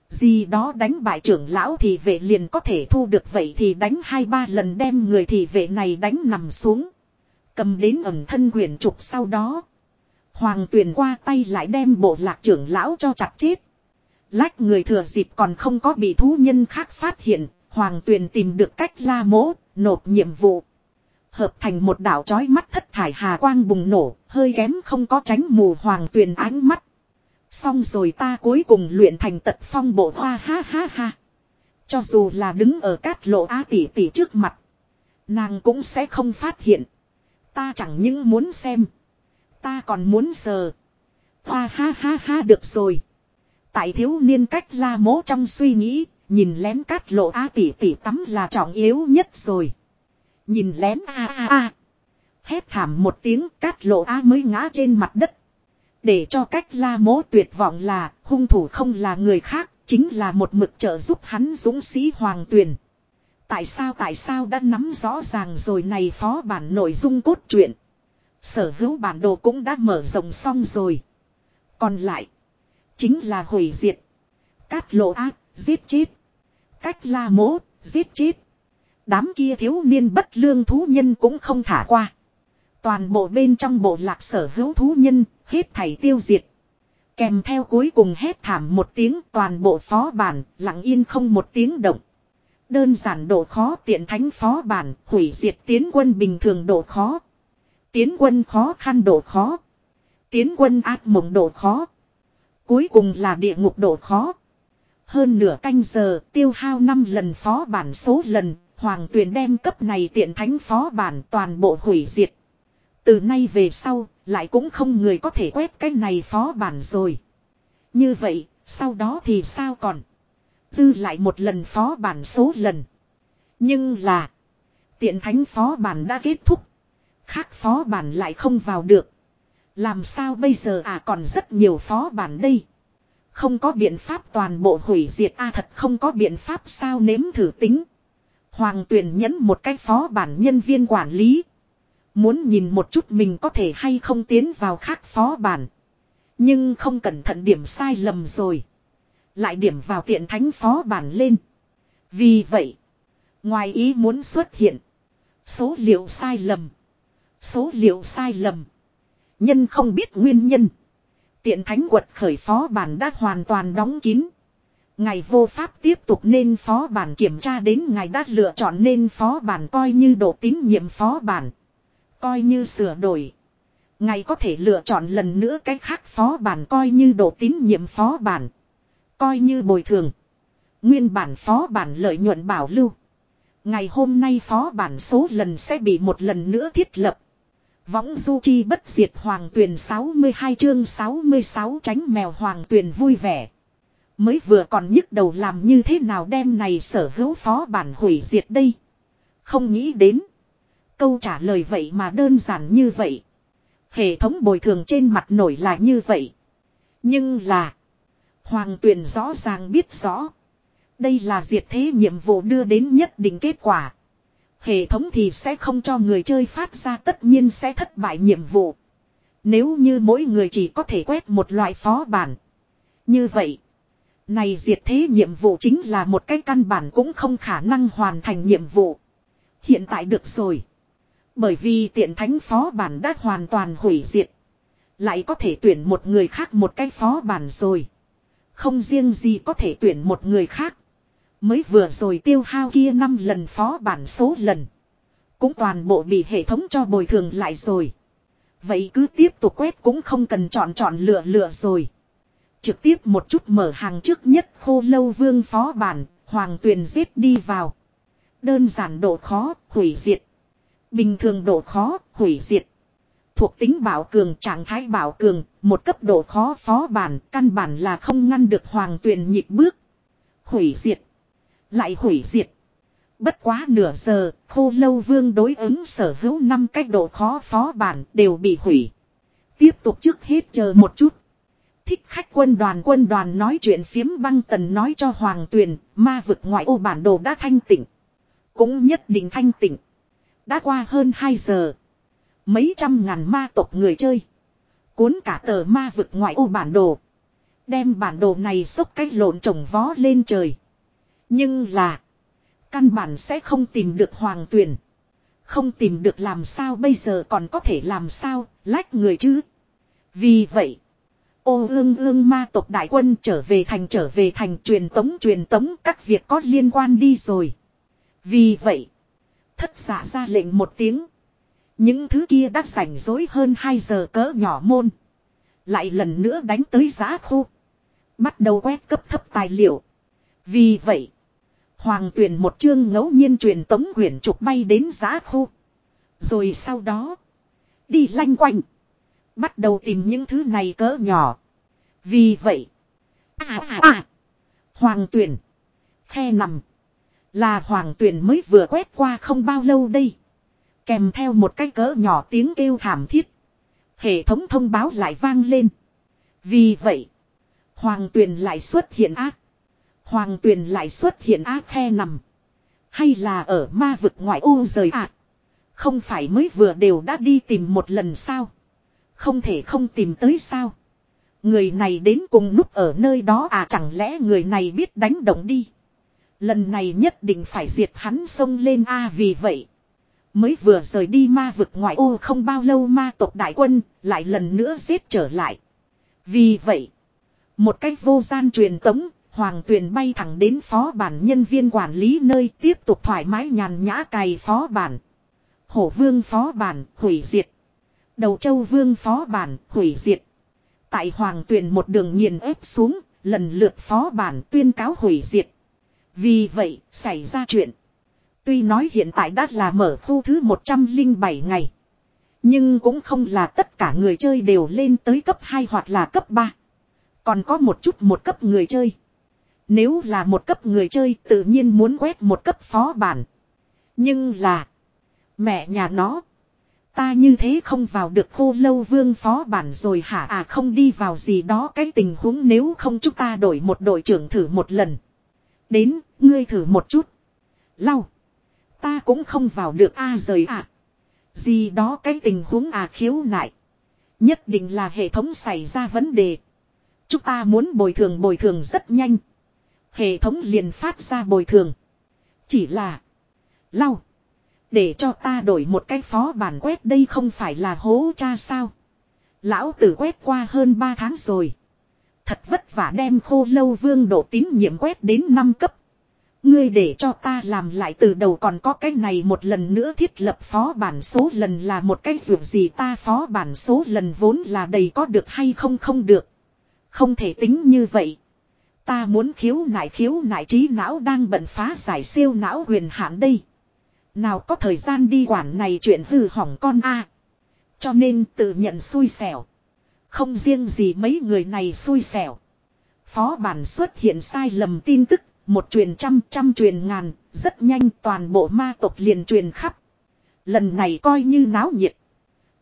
Gì đó đánh bại trưởng lão thì vệ liền có thể thu được, vậy thì đánh hai ba lần đem người thì vệ này đánh nằm xuống. Cầm đến ẩm thân quyển trục sau đó. Hoàng tuyền qua tay lại đem bộ lạc trưởng lão cho chặt chết. Lách người thừa dịp còn không có bị thú nhân khác phát hiện, Hoàng tuyền tìm được cách la mố, nộp nhiệm vụ. Hợp thành một đảo chói mắt thất thải hà quang bùng nổ, hơi kém không có tránh mù Hoàng tuyền ánh mắt. Xong rồi ta cuối cùng luyện thành tật phong bộ hoa ha ha ha. Cho dù là đứng ở cát lộ á tỷ tỷ trước mặt. Nàng cũng sẽ không phát hiện. Ta chẳng những muốn xem. Ta còn muốn sờ. Hoa ha ha ha được rồi. Tại thiếu niên cách la mố trong suy nghĩ. Nhìn lén cát lộ á tỷ tỷ tắm là trọng yếu nhất rồi. Nhìn lén a a a. Hét thảm một tiếng cát lộ a mới ngã trên mặt đất. Để cho cách la mố tuyệt vọng là hung thủ không là người khác, chính là một mực trợ giúp hắn dũng sĩ hoàng tuyền. Tại sao tại sao đã nắm rõ ràng rồi này phó bản nội dung cốt truyện. Sở hữu bản đồ cũng đã mở rộng xong rồi. Còn lại, chính là hủy diệt. Cát lộ ác, giết chết. Cách la mố, giết chết. Đám kia thiếu niên bất lương thú nhân cũng không thả qua. Toàn bộ bên trong bộ lạc sở hữu thú nhân, hết thảy tiêu diệt. Kèm theo cuối cùng hét thảm một tiếng toàn bộ phó bản, lặng yên không một tiếng động. Đơn giản độ khó tiện thánh phó bản, hủy diệt tiến quân bình thường độ khó. Tiến quân khó khăn độ khó. Tiến quân ác mộng độ khó. Cuối cùng là địa ngục độ khó. Hơn nửa canh giờ tiêu hao 5 lần phó bản số lần, hoàng tuyển đem cấp này tiện thánh phó bản toàn bộ hủy diệt. Từ nay về sau, lại cũng không người có thể quét cái này phó bản rồi. Như vậy, sau đó thì sao còn? Dư lại một lần phó bản số lần. Nhưng là, tiện thánh phó bản đã kết thúc. Khác phó bản lại không vào được. Làm sao bây giờ à còn rất nhiều phó bản đây. Không có biện pháp toàn bộ hủy diệt a à, thật không có biện pháp sao nếm thử tính. Hoàng tuyển nhẫn một cái phó bản nhân viên quản lý. Muốn nhìn một chút mình có thể hay không tiến vào khác phó bản. Nhưng không cẩn thận điểm sai lầm rồi. Lại điểm vào tiện thánh phó bản lên. Vì vậy. Ngoài ý muốn xuất hiện. Số liệu sai lầm. Số liệu sai lầm. Nhân không biết nguyên nhân. Tiện thánh quật khởi phó bản đã hoàn toàn đóng kín. Ngày vô pháp tiếp tục nên phó bản kiểm tra đến ngày đã lựa chọn nên phó bản coi như độ tín nhiệm phó bản. Coi như sửa đổi. Ngày có thể lựa chọn lần nữa cái khác phó bản coi như độ tín nhiệm phó bản. Coi như bồi thường. Nguyên bản phó bản lợi nhuận bảo lưu. Ngày hôm nay phó bản số lần sẽ bị một lần nữa thiết lập. Võng du chi bất diệt hoàng tuyền 62 chương 66 tránh mèo hoàng tuyền vui vẻ. Mới vừa còn nhức đầu làm như thế nào đem này sở hữu phó bản hủy diệt đây. Không nghĩ đến. Câu trả lời vậy mà đơn giản như vậy. Hệ thống bồi thường trên mặt nổi là như vậy. Nhưng là. Hoàng tuyển rõ ràng biết rõ. Đây là diệt thế nhiệm vụ đưa đến nhất định kết quả. Hệ thống thì sẽ không cho người chơi phát ra, tất nhiên sẽ thất bại nhiệm vụ. Nếu như mỗi người chỉ có thể quét một loại phó bản. Như vậy. Này diệt thế nhiệm vụ chính là một cái căn bản cũng không khả năng hoàn thành nhiệm vụ. Hiện tại được rồi. Bởi vì tiện thánh phó bản đã hoàn toàn hủy diệt. Lại có thể tuyển một người khác một cái phó bản rồi. Không riêng gì có thể tuyển một người khác. Mới vừa rồi tiêu hao kia 5 lần phó bản số lần. Cũng toàn bộ bị hệ thống cho bồi thường lại rồi. Vậy cứ tiếp tục quét cũng không cần chọn chọn lựa lựa rồi. Trực tiếp một chút mở hàng trước nhất khô lâu vương phó bản, hoàng tuyền giết đi vào. Đơn giản độ khó, hủy diệt. Bình thường độ khó, hủy diệt. Thuộc tính bảo cường trạng thái bảo cường, một cấp độ khó phó bản, căn bản là không ngăn được hoàng tuyền nhịp bước. Hủy diệt. Lại hủy diệt. Bất quá nửa giờ, khô lâu vương đối ứng sở hữu năm cách độ khó phó bản đều bị hủy. Tiếp tục trước hết chờ một chút. thích khách quân đoàn quân đoàn nói chuyện phiếm băng tần nói cho Hoàng Tuyền, ma vực ngoại ô bản đồ đã thanh tịnh. Cũng nhất định thanh tịnh. Đã qua hơn 2 giờ. Mấy trăm ngàn ma tộc người chơi. Cuốn cả tờ ma vực ngoại ô bản đồ. Đem bản đồ này xúc cách lộn trồng vó lên trời. Nhưng là. Căn bản sẽ không tìm được hoàng tuyền. Không tìm được làm sao bây giờ còn có thể làm sao, lách người chứ. Vì vậy. Ô ương ương ma tộc đại quân trở về thành trở về thành truyền tống truyền tống các việc có liên quan đi rồi. Vì vậy. Thất giả ra lệnh một tiếng. Những thứ kia đã rảnh rối hơn 2 giờ cỡ nhỏ môn. Lại lần nữa đánh tới giá khu. Bắt đầu quét cấp thấp tài liệu. Vì vậy. Hoàng tuyển một chương ngẫu nhiên truyền tống quyển trục bay đến giá khu. Rồi sau đó. Đi lanh quanh. Bắt đầu tìm những thứ này cỡ nhỏ. Vì vậy. À à à. Hoàng tuyển. Khe nằm. Là hoàng tuyển mới vừa quét qua không bao lâu đây. Kèm theo một cái cỡ nhỏ tiếng kêu thảm thiết. Hệ thống thông báo lại vang lên. Vì vậy. Hoàng tuyền lại xuất hiện ác. Hoàng tuyền lại xuất hiện ác khe nằm. Hay là ở ma vực ngoại ô rời à? Không phải mới vừa đều đã đi tìm một lần sao. Không thể không tìm tới sao. Người này đến cùng lúc ở nơi đó à chẳng lẽ người này biết đánh động đi. Lần này nhất định phải diệt hắn xông lên a vì vậy. Mới vừa rời đi ma vực ngoại ô không bao lâu ma tộc đại quân lại lần nữa giết trở lại. Vì vậy. Một cách vô gian truyền tống, Hoàng Tuyền bay thẳng đến phó bản nhân viên quản lý nơi tiếp tục thoải mái nhàn nhã cày phó bản. Hổ vương phó bản, hủy diệt. Đầu châu vương phó bản, hủy diệt. Tại Hoàng Tuyền một đường nghiền ép xuống, lần lượt phó bản tuyên cáo hủy diệt. Vì vậy, xảy ra chuyện. Tuy nói hiện tại đã là mở khu thứ 107 ngày. Nhưng cũng không là tất cả người chơi đều lên tới cấp 2 hoặc là cấp 3. Còn có một chút một cấp người chơi. Nếu là một cấp người chơi tự nhiên muốn quét một cấp phó bản. Nhưng là. Mẹ nhà nó. Ta như thế không vào được khô lâu vương phó bản rồi hả à không đi vào gì đó cái tình huống nếu không chúng ta đổi một đội trưởng thử một lần. Đến, ngươi thử một chút. Lau. Ta cũng không vào được a rời à. Gì đó cái tình huống à khiếu nại. Nhất định là hệ thống xảy ra vấn đề. Chúng ta muốn bồi thường bồi thường rất nhanh. Hệ thống liền phát ra bồi thường. Chỉ là. Lau. Để cho ta đổi một cái phó bản quét đây không phải là hố cha sao. Lão tử quét qua hơn 3 tháng rồi. Thật vất vả đem khô lâu vương độ tín nhiệm quét đến 5 cấp. Ngươi để cho ta làm lại từ đầu còn có cái này một lần nữa thiết lập phó bản số lần là một cái dù gì ta phó bản số lần vốn là đầy có được hay không không được. Không thể tính như vậy. Ta muốn khiếu nại khiếu nại trí não đang bận phá giải siêu não huyền hạn đây. Nào có thời gian đi quản này chuyện hư hỏng con a Cho nên tự nhận xui xẻo. Không riêng gì mấy người này xui xẻo. Phó bản xuất hiện sai lầm tin tức một truyền trăm trăm truyền ngàn, rất nhanh toàn bộ ma tộc liền truyền khắp. Lần này coi như náo nhiệt.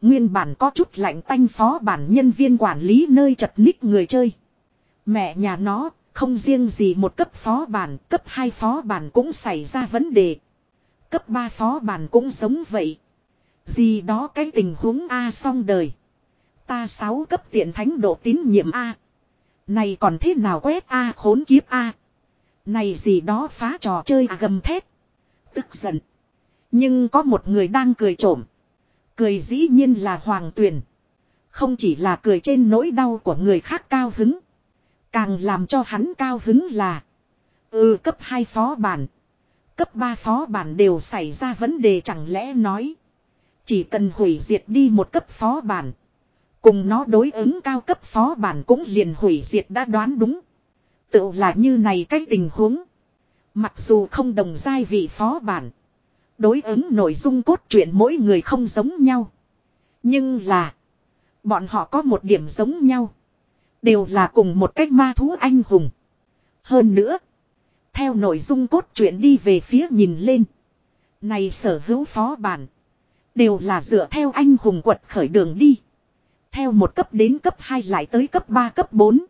Nguyên bản có chút lạnh tanh phó bản nhân viên quản lý nơi chật ních người chơi. Mẹ nhà nó, không riêng gì một cấp phó bản, cấp 2 phó bản cũng xảy ra vấn đề. Cấp 3 phó bản cũng giống vậy. Gì đó cái tình huống A xong đời. Ta 6 cấp tiện thánh độ tín nhiệm A. Này còn thế nào quét A khốn kiếp A. Này gì đó phá trò chơi à gầm thét. Tức giận. Nhưng có một người đang cười trộm. Cười dĩ nhiên là hoàng tuyền. Không chỉ là cười trên nỗi đau của người khác cao hứng. Càng làm cho hắn cao hứng là. Ừ cấp 2 phó bản. Cấp 3 phó bản đều xảy ra vấn đề chẳng lẽ nói. Chỉ cần hủy diệt đi một cấp phó bản. Cùng nó đối ứng cao cấp phó bản cũng liền hủy diệt đã đoán đúng. Tự là như này cái tình huống. Mặc dù không đồng giai vị phó bản. Đối ứng nội dung cốt truyện mỗi người không giống nhau. Nhưng là. Bọn họ có một điểm giống nhau. Đều là cùng một cách ma thú anh hùng. Hơn nữa. Theo nội dung cốt truyện đi về phía nhìn lên. Này sở hữu phó bản. Đều là dựa theo anh hùng quật khởi đường đi. theo một cấp đến cấp 2 lại tới cấp 3 cấp 4.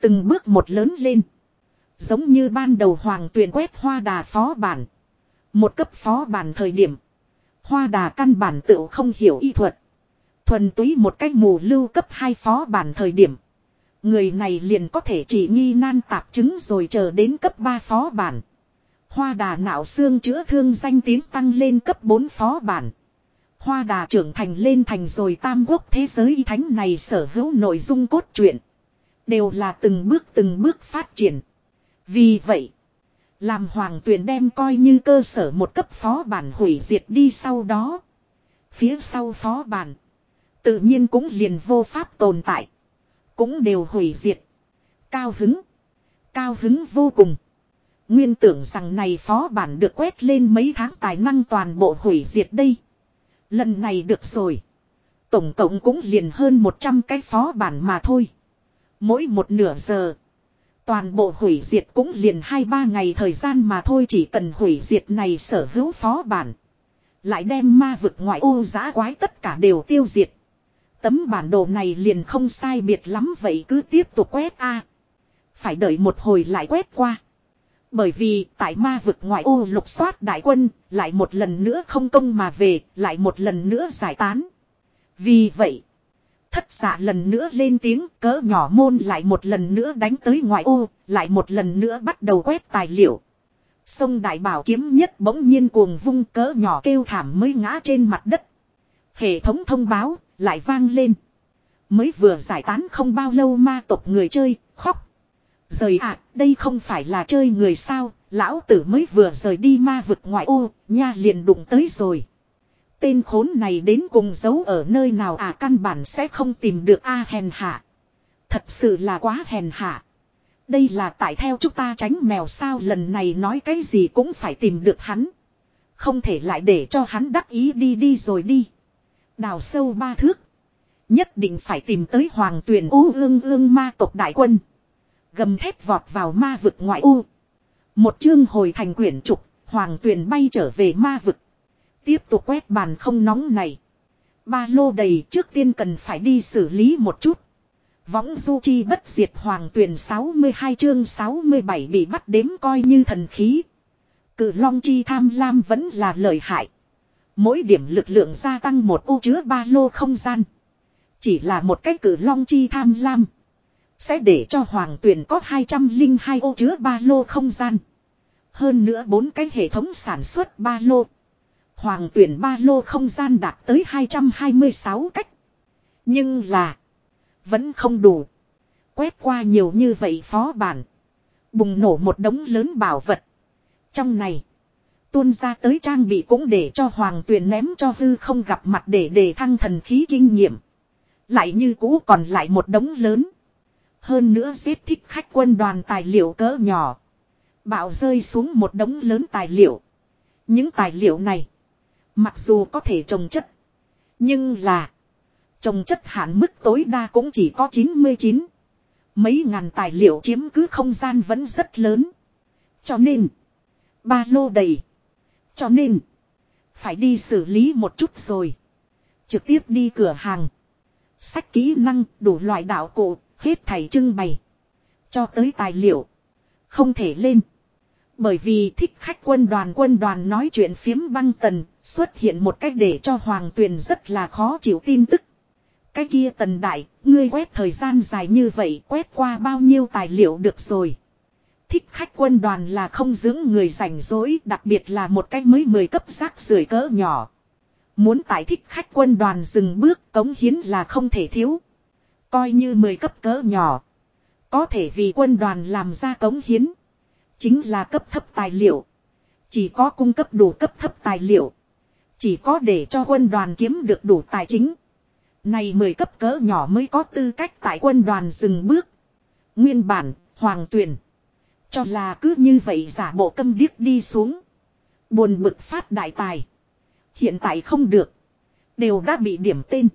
Từng bước một lớn lên. Giống như ban đầu hoàng tuyển quét hoa đà phó bản. Một cấp phó bản thời điểm. Hoa đà căn bản tự không hiểu y thuật. Thuần túy một cách mù lưu cấp 2 phó bản thời điểm. Người này liền có thể chỉ nghi nan tạp chứng rồi chờ đến cấp 3 phó bản. Hoa đà não xương chữa thương danh tiếng tăng lên cấp 4 phó bản. Hoa đà trưởng thành lên thành rồi tam quốc thế giới y thánh này sở hữu nội dung cốt truyện. Đều là từng bước từng bước phát triển. Vì vậy, làm hoàng tuyển đem coi như cơ sở một cấp phó bản hủy diệt đi sau đó. Phía sau phó bản, tự nhiên cũng liền vô pháp tồn tại. Cũng đều hủy diệt. Cao hứng. Cao hứng vô cùng. Nguyên tưởng rằng này phó bản được quét lên mấy tháng tài năng toàn bộ hủy diệt đây. Lần này được rồi. Tổng cộng cũng liền hơn 100 cái phó bản mà thôi. Mỗi một nửa giờ. Toàn bộ hủy diệt cũng liền 2-3 ngày thời gian mà thôi chỉ cần hủy diệt này sở hữu phó bản. Lại đem ma vực ngoại ô giã quái tất cả đều tiêu diệt. Tấm bản đồ này liền không sai biệt lắm vậy cứ tiếp tục quét a Phải đợi một hồi lại quét qua. Bởi vì tại ma vực ngoại ô lục soát đại quân, lại một lần nữa không công mà về, lại một lần nữa giải tán. Vì vậy, thất giả lần nữa lên tiếng cỡ nhỏ môn lại một lần nữa đánh tới ngoại ô, lại một lần nữa bắt đầu quét tài liệu. Sông đại bảo kiếm nhất bỗng nhiên cuồng vung cỡ nhỏ kêu thảm mới ngã trên mặt đất. Hệ thống thông báo, lại vang lên. Mới vừa giải tán không bao lâu ma tộc người chơi, khóc. Rời ạ, đây không phải là chơi người sao, lão tử mới vừa rời đi ma vực ngoại ô, nha liền đụng tới rồi. Tên khốn này đến cùng giấu ở nơi nào à căn bản sẽ không tìm được a hèn hạ. Thật sự là quá hèn hạ. Đây là tại theo chúng ta tránh mèo sao lần này nói cái gì cũng phải tìm được hắn. Không thể lại để cho hắn đắc ý đi đi rồi đi. Đào sâu ba thước. Nhất định phải tìm tới hoàng tuyển u ương ương ma tộc đại quân. Gầm thép vọt vào ma vực ngoại u. Một chương hồi thành quyển trục, hoàng tuyển bay trở về ma vực. Tiếp tục quét bàn không nóng này. Ba lô đầy trước tiên cần phải đi xử lý một chút. Võng du chi bất diệt hoàng tuyển 62 chương 67 bị bắt đếm coi như thần khí. Cự long chi tham lam vẫn là lợi hại. Mỗi điểm lực lượng gia tăng một ô chứa ba lô không gian. Chỉ là một cái cử long chi tham lam. Sẽ để cho hoàng tuyển có 202 ô chứa ba lô không gian. Hơn nữa bốn cái hệ thống sản xuất ba lô. Hoàng tuyển ba lô không gian đạt tới 226 cách. Nhưng là. Vẫn không đủ. Quét qua nhiều như vậy phó bản. Bùng nổ một đống lớn bảo vật. Trong này tuôn ra tới trang bị cũng để cho hoàng tuyền ném cho hư không gặp mặt để đề thăng thần khí kinh nghiệm. Lại như cũ còn lại một đống lớn. Hơn nữa giết thích khách quân đoàn tài liệu cỡ nhỏ. Bạo rơi xuống một đống lớn tài liệu. Những tài liệu này. Mặc dù có thể trồng chất. Nhưng là. Trồng chất hạn mức tối đa cũng chỉ có 99. Mấy ngàn tài liệu chiếm cứ không gian vẫn rất lớn. Cho nên. Ba lô đầy. Cho nên. Phải đi xử lý một chút rồi. Trực tiếp đi cửa hàng. Sách kỹ năng đủ loại đạo cụ. Hết thảy trưng bày. Cho tới tài liệu. Không thể lên. Bởi vì thích khách quân đoàn quân đoàn nói chuyện phiếm băng tần. Xuất hiện một cách để cho hoàng tuyền rất là khó chịu tin tức. Cái kia tần đại, ngươi quét thời gian dài như vậy quét qua bao nhiêu tài liệu được rồi thích khách quân đoàn là không dưỡng người rảnh rỗi đặc biệt là một cái mới mười cấp rác rưởi cỡ nhỏ. Muốn tại thích khách quân đoàn dừng bước cống hiến là không thể thiếu. Coi như mười cấp cỡ nhỏ. Có thể vì quân đoàn làm ra cống hiến. Chính là cấp thấp tài liệu. Chỉ có cung cấp đủ cấp thấp tài liệu. Chỉ có để cho quân đoàn kiếm được đủ tài chính. Này mười cấp cỡ nhỏ mới có tư cách tại quân đoàn dừng bước. Nguyên bản, Hoàng tuyển cho là cứ như vậy giả bộ câm điếc đi xuống. Buồn bực phát đại tài. Hiện tại không được. Đều đã bị điểm tên.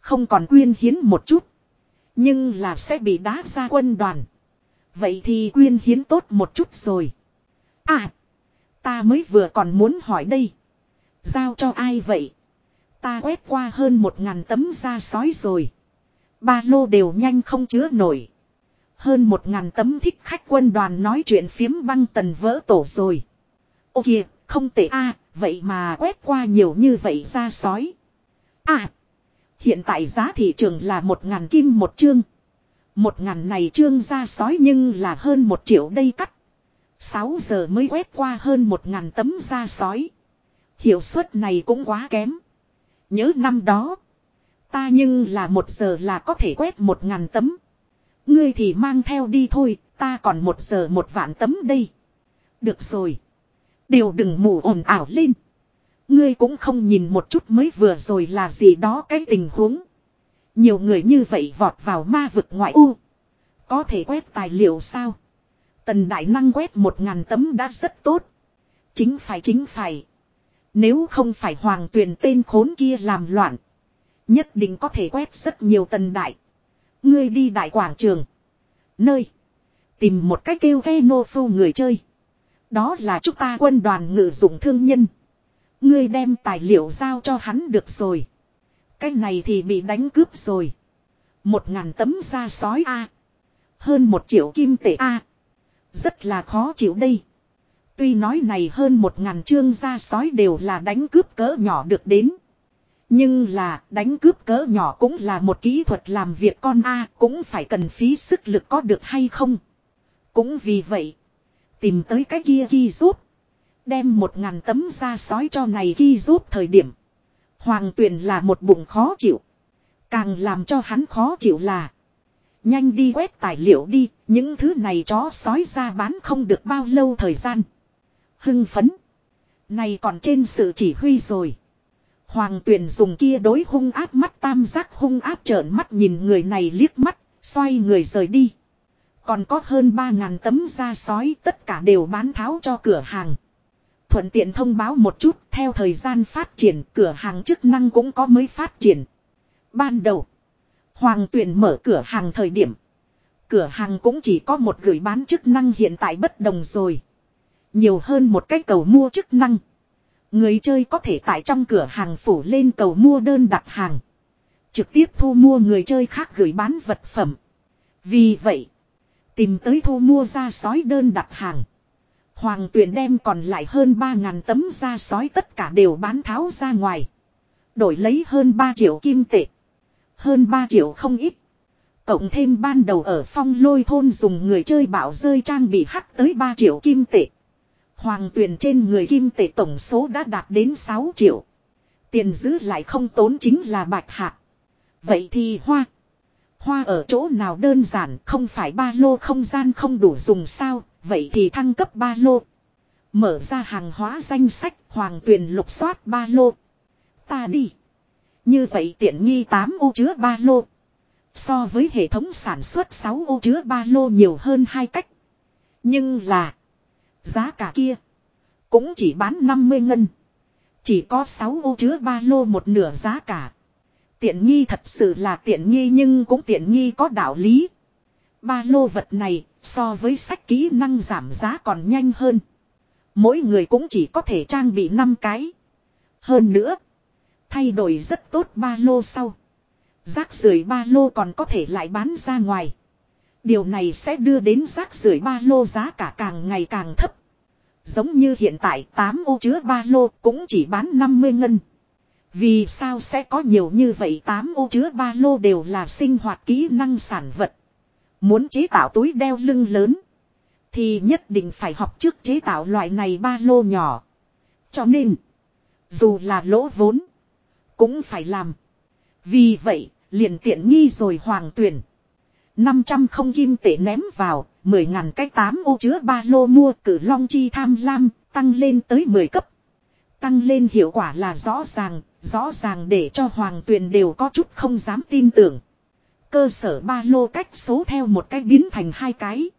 Không còn quyên hiến một chút. Nhưng là sẽ bị đá ra quân đoàn. Vậy thì quyên hiến tốt một chút rồi. À. Ta mới vừa còn muốn hỏi đây. Giao cho ai vậy? Ta quét qua hơn một ngàn tấm da sói rồi. Ba lô đều nhanh không chứa nổi. Hơn một ngàn tấm thích khách quân đoàn nói chuyện phiếm băng tần vỡ tổ rồi. Ô kìa, không tệ a vậy mà quét qua nhiều như vậy ra sói. À, hiện tại giá thị trường là một ngàn kim một chương. Một ngàn này trương ra sói nhưng là hơn một triệu đây cắt. Sáu giờ mới quét qua hơn một ngàn tấm da sói. Hiệu suất này cũng quá kém. Nhớ năm đó. Ta nhưng là một giờ là có thể quét một ngàn tấm. Ngươi thì mang theo đi thôi, ta còn một giờ một vạn tấm đây. Được rồi. Đều đừng mù ồn ảo lên. Ngươi cũng không nhìn một chút mới vừa rồi là gì đó cái tình huống. Nhiều người như vậy vọt vào ma vực ngoại u. Có thể quét tài liệu sao? Tần đại năng quét một ngàn tấm đã rất tốt. Chính phải chính phải. Nếu không phải hoàng tuyển tên khốn kia làm loạn. Nhất định có thể quét rất nhiều tần đại. Ngươi đi đại quảng trường. Nơi. Tìm một cách kêu ghe nô phu người chơi. Đó là chúng ta quân đoàn ngự dụng thương nhân. Ngươi đem tài liệu giao cho hắn được rồi. Cái này thì bị đánh cướp rồi. Một ngàn tấm da sói A. Hơn một triệu kim tệ A. Rất là khó chịu đây. Tuy nói này hơn một ngàn chương da sói đều là đánh cướp cỡ nhỏ được đến. Nhưng là đánh cướp cỡ nhỏ cũng là một kỹ thuật làm việc con A cũng phải cần phí sức lực có được hay không. Cũng vì vậy. Tìm tới cái kia ghi rút Đem một ngàn tấm da sói cho này ghi rút thời điểm. Hoàng tuyển là một bụng khó chịu. Càng làm cho hắn khó chịu là. Nhanh đi quét tài liệu đi, những thứ này chó sói ra bán không được bao lâu thời gian. Hưng phấn. Này còn trên sự chỉ huy rồi. Hoàng tuyển dùng kia đối hung áp mắt tam giác hung áp trợn mắt nhìn người này liếc mắt, xoay người rời đi. Còn có hơn 3.000 tấm da sói tất cả đều bán tháo cho cửa hàng. Thuận tiện thông báo một chút theo thời gian phát triển cửa hàng chức năng cũng có mới phát triển. Ban đầu, Hoàng tuyển mở cửa hàng thời điểm. Cửa hàng cũng chỉ có một gửi bán chức năng hiện tại bất đồng rồi. Nhiều hơn một cái cầu mua chức năng. Người chơi có thể tại trong cửa hàng phủ lên cầu mua đơn đặt hàng. Trực tiếp thu mua người chơi khác gửi bán vật phẩm. Vì vậy, tìm tới thu mua ra sói đơn đặt hàng. Hoàng tuyển đem còn lại hơn 3.000 tấm da sói tất cả đều bán tháo ra ngoài. Đổi lấy hơn 3 triệu kim tệ. Hơn 3 triệu không ít. Cộng thêm ban đầu ở phong lôi thôn dùng người chơi bảo rơi trang bị hắc tới 3 triệu kim tệ. Hoàng tuyển trên người kim tệ tổng số đã đạt đến 6 triệu. Tiền giữ lại không tốn chính là bạch hạt. Vậy thì hoa. Hoa ở chỗ nào đơn giản không phải ba lô không gian không đủ dùng sao, vậy thì thăng cấp ba lô. Mở ra hàng hóa danh sách hoàng tuyển lục soát ba lô. Ta đi. Như vậy tiện nghi 8 ô chứa ba lô. So với hệ thống sản xuất 6 ô chứa ba lô nhiều hơn hai cách. Nhưng là. Giá cả kia. Cũng chỉ bán 50 ngân. Chỉ có 6 ô chứa ba lô một nửa giá cả. Tiện nghi thật sự là tiện nghi nhưng cũng tiện nghi có đạo lý. Ba lô vật này, so với sách kỹ năng giảm giá còn nhanh hơn. Mỗi người cũng chỉ có thể trang bị 5 cái. Hơn nữa. Thay đổi rất tốt ba lô sau. Rác rưởi ba lô còn có thể lại bán ra ngoài. Điều này sẽ đưa đến rác rưởi ba lô giá cả càng ngày càng thấp. Giống như hiện tại 8 ô chứa ba lô cũng chỉ bán 50 ngân. Vì sao sẽ có nhiều như vậy 8 ô chứa ba lô đều là sinh hoạt kỹ năng sản vật. Muốn chế tạo túi đeo lưng lớn. Thì nhất định phải học trước chế tạo loại này ba lô nhỏ. Cho nên. Dù là lỗ vốn. Cũng phải làm. Vì vậy, liền tiện nghi rồi hoàng tuyển. 500 không kim tệ ném vào, 10 ngàn cái tám ô chứa ba lô mua cử long chi tham lam, tăng lên tới 10 cấp. Tăng lên hiệu quả là rõ ràng, rõ ràng để cho hoàng tuyền đều có chút không dám tin tưởng. Cơ sở ba lô cách số theo một cái biến thành hai cái.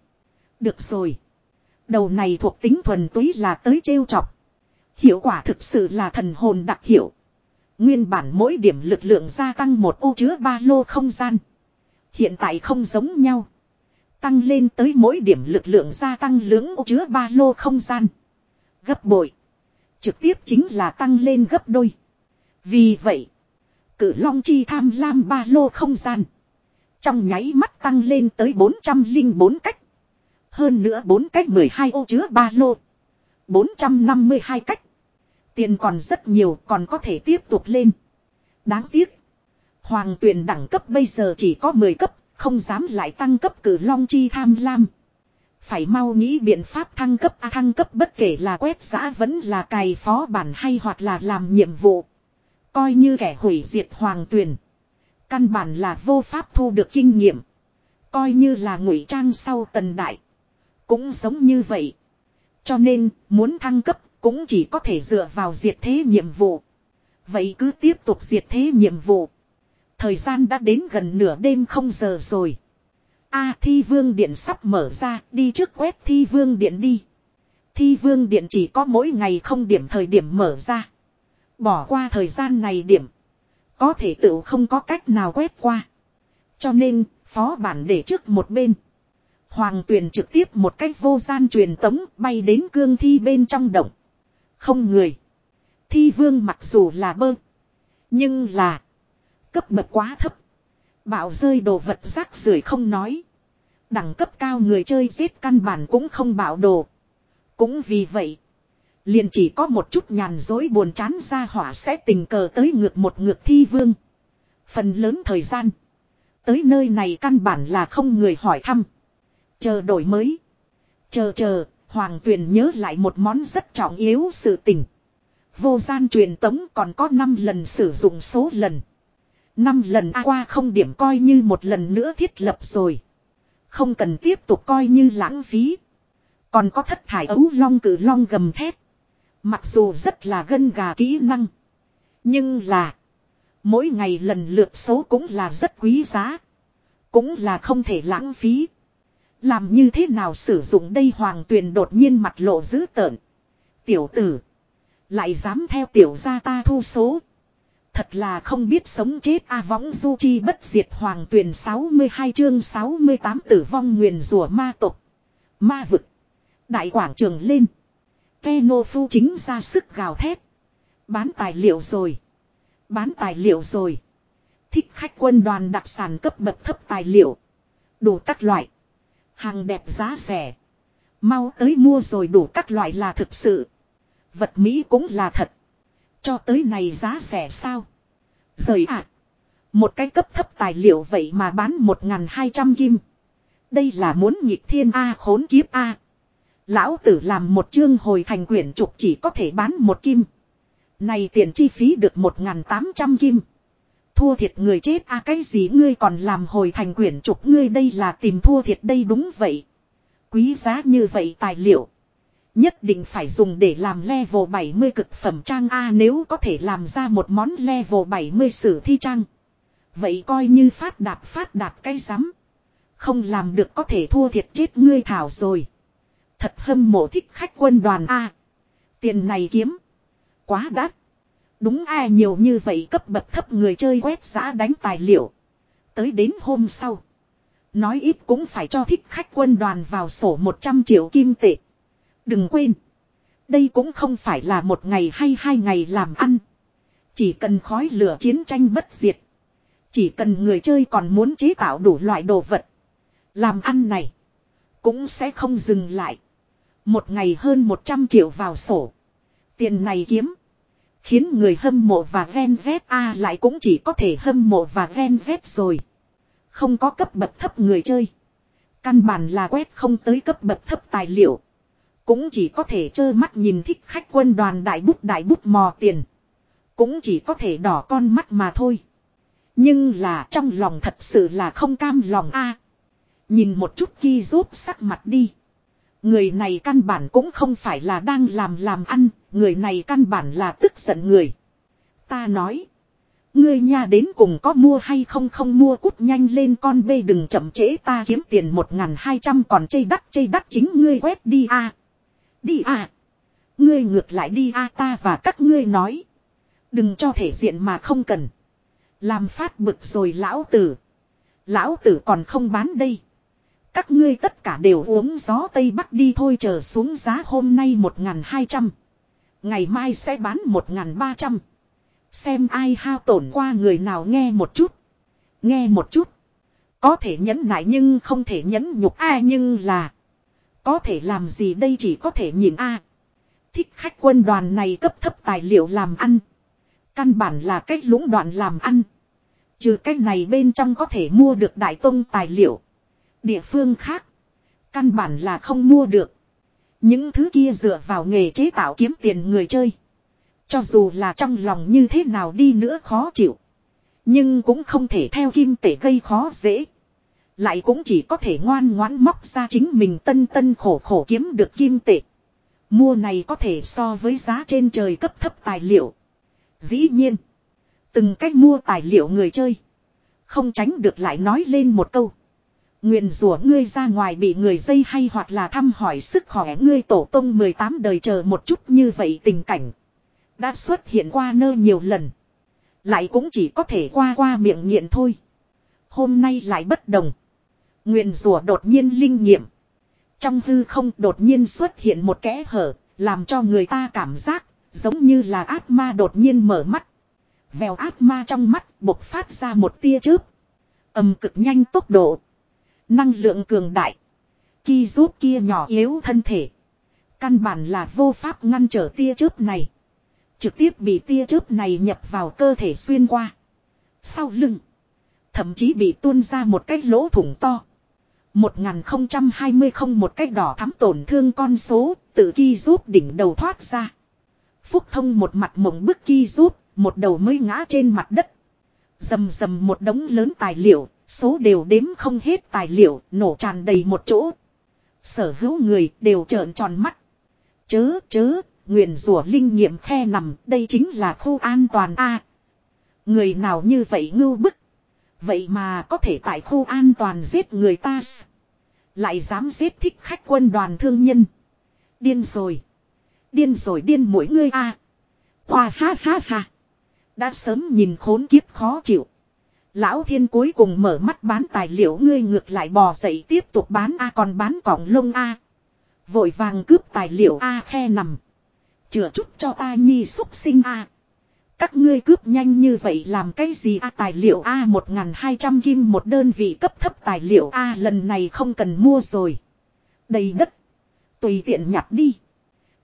Được rồi. Đầu này thuộc tính thuần túy là tới trêu chọc. Hiệu quả thực sự là thần hồn đặc hiệu. Nguyên bản mỗi điểm lực lượng gia tăng một ô chứa ba lô không gian. Hiện tại không giống nhau. Tăng lên tới mỗi điểm lực lượng gia tăng lưỡng ô chứa ba lô không gian. Gấp bội. Trực tiếp chính là tăng lên gấp đôi. Vì vậy. Cử long chi tham lam ba lô không gian. Trong nháy mắt tăng lên tới 404 cách. Hơn nữa 4 cách 12 ô chứa ba lô. 452 cách. Tiền còn rất nhiều, còn có thể tiếp tục lên. Đáng tiếc. Hoàng tuyển đẳng cấp bây giờ chỉ có 10 cấp, không dám lại tăng cấp cử long chi tham lam. Phải mau nghĩ biện pháp thăng cấp A thăng cấp bất kể là quét giã vẫn là cài phó bản hay hoặc là làm nhiệm vụ. Coi như kẻ hủy diệt hoàng tuyển. Căn bản là vô pháp thu được kinh nghiệm. Coi như là ngụy trang sau tần đại. Cũng giống như vậy. Cho nên, muốn thăng cấp cũng chỉ có thể dựa vào diệt thế nhiệm vụ. Vậy cứ tiếp tục diệt thế nhiệm vụ. Thời gian đã đến gần nửa đêm không giờ rồi. A thi vương điện sắp mở ra, đi trước quét thi vương điện đi. Thi vương điện chỉ có mỗi ngày không điểm thời điểm mở ra. Bỏ qua thời gian này điểm. Có thể tự không có cách nào quét qua. Cho nên, phó bản để trước một bên. Hoàng tuyền trực tiếp một cách vô gian truyền tống bay đến cương thi bên trong động. Không người. Thi vương mặc dù là bơ. Nhưng là. Cấp bậc quá thấp. Bạo rơi đồ vật rác rưởi không nói. Đẳng cấp cao người chơi giết căn bản cũng không bạo đồ. Cũng vì vậy. Liền chỉ có một chút nhàn dối buồn chán ra hỏa sẽ tình cờ tới ngược một ngược thi vương. Phần lớn thời gian. Tới nơi này căn bản là không người hỏi thăm. Chờ đổi mới. Chờ chờ, Hoàng Tuyền nhớ lại một món rất trọng yếu sự tình. Vô gian truyền tống còn có 5 lần sử dụng số lần năm lần qua không điểm coi như một lần nữa thiết lập rồi. Không cần tiếp tục coi như lãng phí. Còn có thất thải ấu long cử long gầm thép. Mặc dù rất là gân gà kỹ năng. Nhưng là. Mỗi ngày lần lượt số cũng là rất quý giá. Cũng là không thể lãng phí. Làm như thế nào sử dụng đây hoàng tuyền đột nhiên mặt lộ dữ tợn. Tiểu tử. Lại dám theo tiểu gia ta thu số. Thật là không biết sống chết a võng du chi bất diệt hoàng tuyền 62 chương 68 tử vong nguyền rủa ma tộc Ma vực. Đại quảng trường lên. Keno phu chính ra sức gào thét. Bán tài liệu rồi. Bán tài liệu rồi. Thích khách quân đoàn đặc sản cấp bậc thấp tài liệu. Đủ các loại. Hàng đẹp giá rẻ. Mau tới mua rồi đủ các loại là thực sự. Vật Mỹ cũng là thật. Cho tới này giá rẻ sao? Rời ạ. À. Một cái cấp thấp tài liệu vậy mà bán 1.200 kim. Đây là muốn nhịp thiên A khốn kiếp A. Lão tử làm một chương hồi thành quyển trục chỉ có thể bán một kim. Này tiền chi phí được 1.800 kim. Thua thiệt người chết a cái gì ngươi còn làm hồi thành quyển trục ngươi đây là tìm thua thiệt đây đúng vậy. Quý giá như vậy tài liệu. Nhất định phải dùng để làm level 70 cực phẩm trang A nếu có thể làm ra một món level 70 sử thi trang. Vậy coi như phát đạt phát đạt cái rắm Không làm được có thể thua thiệt chết ngươi thảo rồi. Thật hâm mộ thích khách quân đoàn A. Tiền này kiếm. Quá đắt. Đúng ai nhiều như vậy cấp bậc thấp người chơi quét giã đánh tài liệu. Tới đến hôm sau. Nói ít cũng phải cho thích khách quân đoàn vào sổ 100 triệu kim tệ. Đừng quên. Đây cũng không phải là một ngày hay hai ngày làm ăn. Chỉ cần khói lửa chiến tranh bất diệt. Chỉ cần người chơi còn muốn chế tạo đủ loại đồ vật. Làm ăn này. Cũng sẽ không dừng lại. Một ngày hơn 100 triệu vào sổ. Tiền này kiếm. Khiến người hâm mộ và ven dép A lại cũng chỉ có thể hâm mộ và ven dép rồi. Không có cấp bậc thấp người chơi. Căn bản là quét không tới cấp bậc thấp tài liệu. Cũng chỉ có thể trơ mắt nhìn thích khách quân đoàn đại bút đại bút mò tiền. Cũng chỉ có thể đỏ con mắt mà thôi. Nhưng là trong lòng thật sự là không cam lòng a. nhìn một chút ghi rút sắc mặt đi. Người này căn bản cũng không phải là đang làm làm ăn, người này căn bản là tức giận người. Ta nói. Ngươi nhà đến cùng có mua hay không không mua cút nhanh lên con bê đừng chậm trễ ta kiếm tiền một ngàn hai trăm còn chây đắt chây đắt chính ngươi quét đi a Đi à? Ngươi ngược lại đi a, ta và các ngươi nói. Đừng cho thể diện mà không cần. Làm phát bực rồi lão tử. Lão tử còn không bán đây. Các ngươi tất cả đều uống gió Tây Bắc đi thôi, chờ xuống giá hôm nay 1.200. Ngày mai sẽ bán 1.300. Xem ai hao tổn qua người nào nghe một chút. Nghe một chút. Có thể nhẫn nại nhưng không thể nhẫn nhục a nhưng là. Có thể làm gì đây chỉ có thể nhìn a Thích khách quân đoàn này cấp thấp tài liệu làm ăn. Căn bản là cách lũng đoạn làm ăn. Trừ cách này bên trong có thể mua được đại tông tài liệu. Địa phương khác. Căn bản là không mua được. Những thứ kia dựa vào nghề chế tạo kiếm tiền người chơi. Cho dù là trong lòng như thế nào đi nữa khó chịu. Nhưng cũng không thể theo kim tể gây khó dễ. Lại cũng chỉ có thể ngoan ngoãn móc ra chính mình tân tân khổ khổ kiếm được kim tệ. Mua này có thể so với giá trên trời cấp thấp tài liệu. Dĩ nhiên. Từng cách mua tài liệu người chơi. Không tránh được lại nói lên một câu. Nguyện rủa ngươi ra ngoài bị người dây hay hoặc là thăm hỏi sức khỏe ngươi tổ tông 18 đời chờ một chút như vậy tình cảnh. Đã xuất hiện qua nơi nhiều lần. Lại cũng chỉ có thể qua qua miệng nghiện thôi. Hôm nay lại bất đồng. Nguyện rủa đột nhiên linh nghiệm. Trong hư không đột nhiên xuất hiện một kẽ hở, làm cho người ta cảm giác giống như là ác ma đột nhiên mở mắt. Vèo ác ma trong mắt bộc phát ra một tia chớp. ầm cực nhanh tốc độ. Năng lượng cường đại. Ki giúp kia nhỏ yếu thân thể. Căn bản là vô pháp ngăn trở tia chớp này. Trực tiếp bị tia chớp này nhập vào cơ thể xuyên qua. Sau lưng. Thậm chí bị tuôn ra một cái lỗ thủng to. 1020 không một cách đỏ thắm tổn thương con số, tự ki giúp đỉnh đầu thoát ra. Phúc thông một mặt mộng bức ki giúp, một đầu mới ngã trên mặt đất. Dầm dầm một đống lớn tài liệu, số đều đếm không hết tài liệu, nổ tràn đầy một chỗ. Sở hữu người đều trợn tròn mắt. Chớ, chớ, nguyện rủa linh nghiệm khe nằm, đây chính là khu an toàn A. người nào như vậy ngưu bức. Vậy mà có thể tại khu an toàn giết người ta. Lại dám giết thích khách quân đoàn thương nhân. Điên rồi. Điên rồi điên mỗi ngươi a. À. Khoa ha ha ha. Đã sớm nhìn khốn kiếp khó chịu. Lão thiên cuối cùng mở mắt bán tài liệu ngươi ngược lại bò dậy tiếp tục bán a còn bán cỏng lông a. Vội vàng cướp tài liệu a khe nằm. chừa chút cho ta nhi xúc sinh a. Các ngươi cướp nhanh như vậy làm cái gì a tài liệu a một hai trăm kim một đơn vị cấp thấp tài liệu a lần này không cần mua rồi. Đầy đất. Tùy tiện nhặt đi.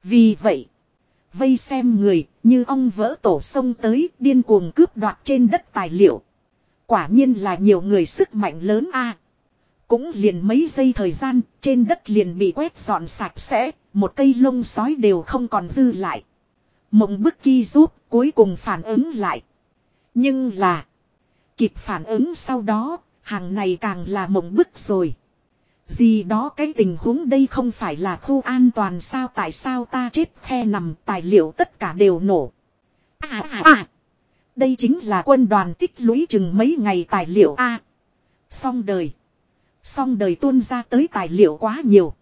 Vì vậy. Vây xem người như ông vỡ tổ sông tới điên cuồng cướp đoạt trên đất tài liệu. Quả nhiên là nhiều người sức mạnh lớn a Cũng liền mấy giây thời gian, trên đất liền bị quét dọn sạch sẽ. Một cây lông sói đều không còn dư lại. Mộng bức ki giúp cuối cùng phản ứng lại. Nhưng là. Kịp phản ứng sau đó. Hàng này càng là mộng bức rồi. Gì đó cái tình huống đây không phải là khu an toàn sao, tại sao ta chết khe nằm, tài liệu tất cả đều nổ. À à à. Đây chính là quân đoàn tích lũy chừng mấy ngày tài liệu a. xong đời. Xong đời tuôn ra tới tài liệu quá nhiều.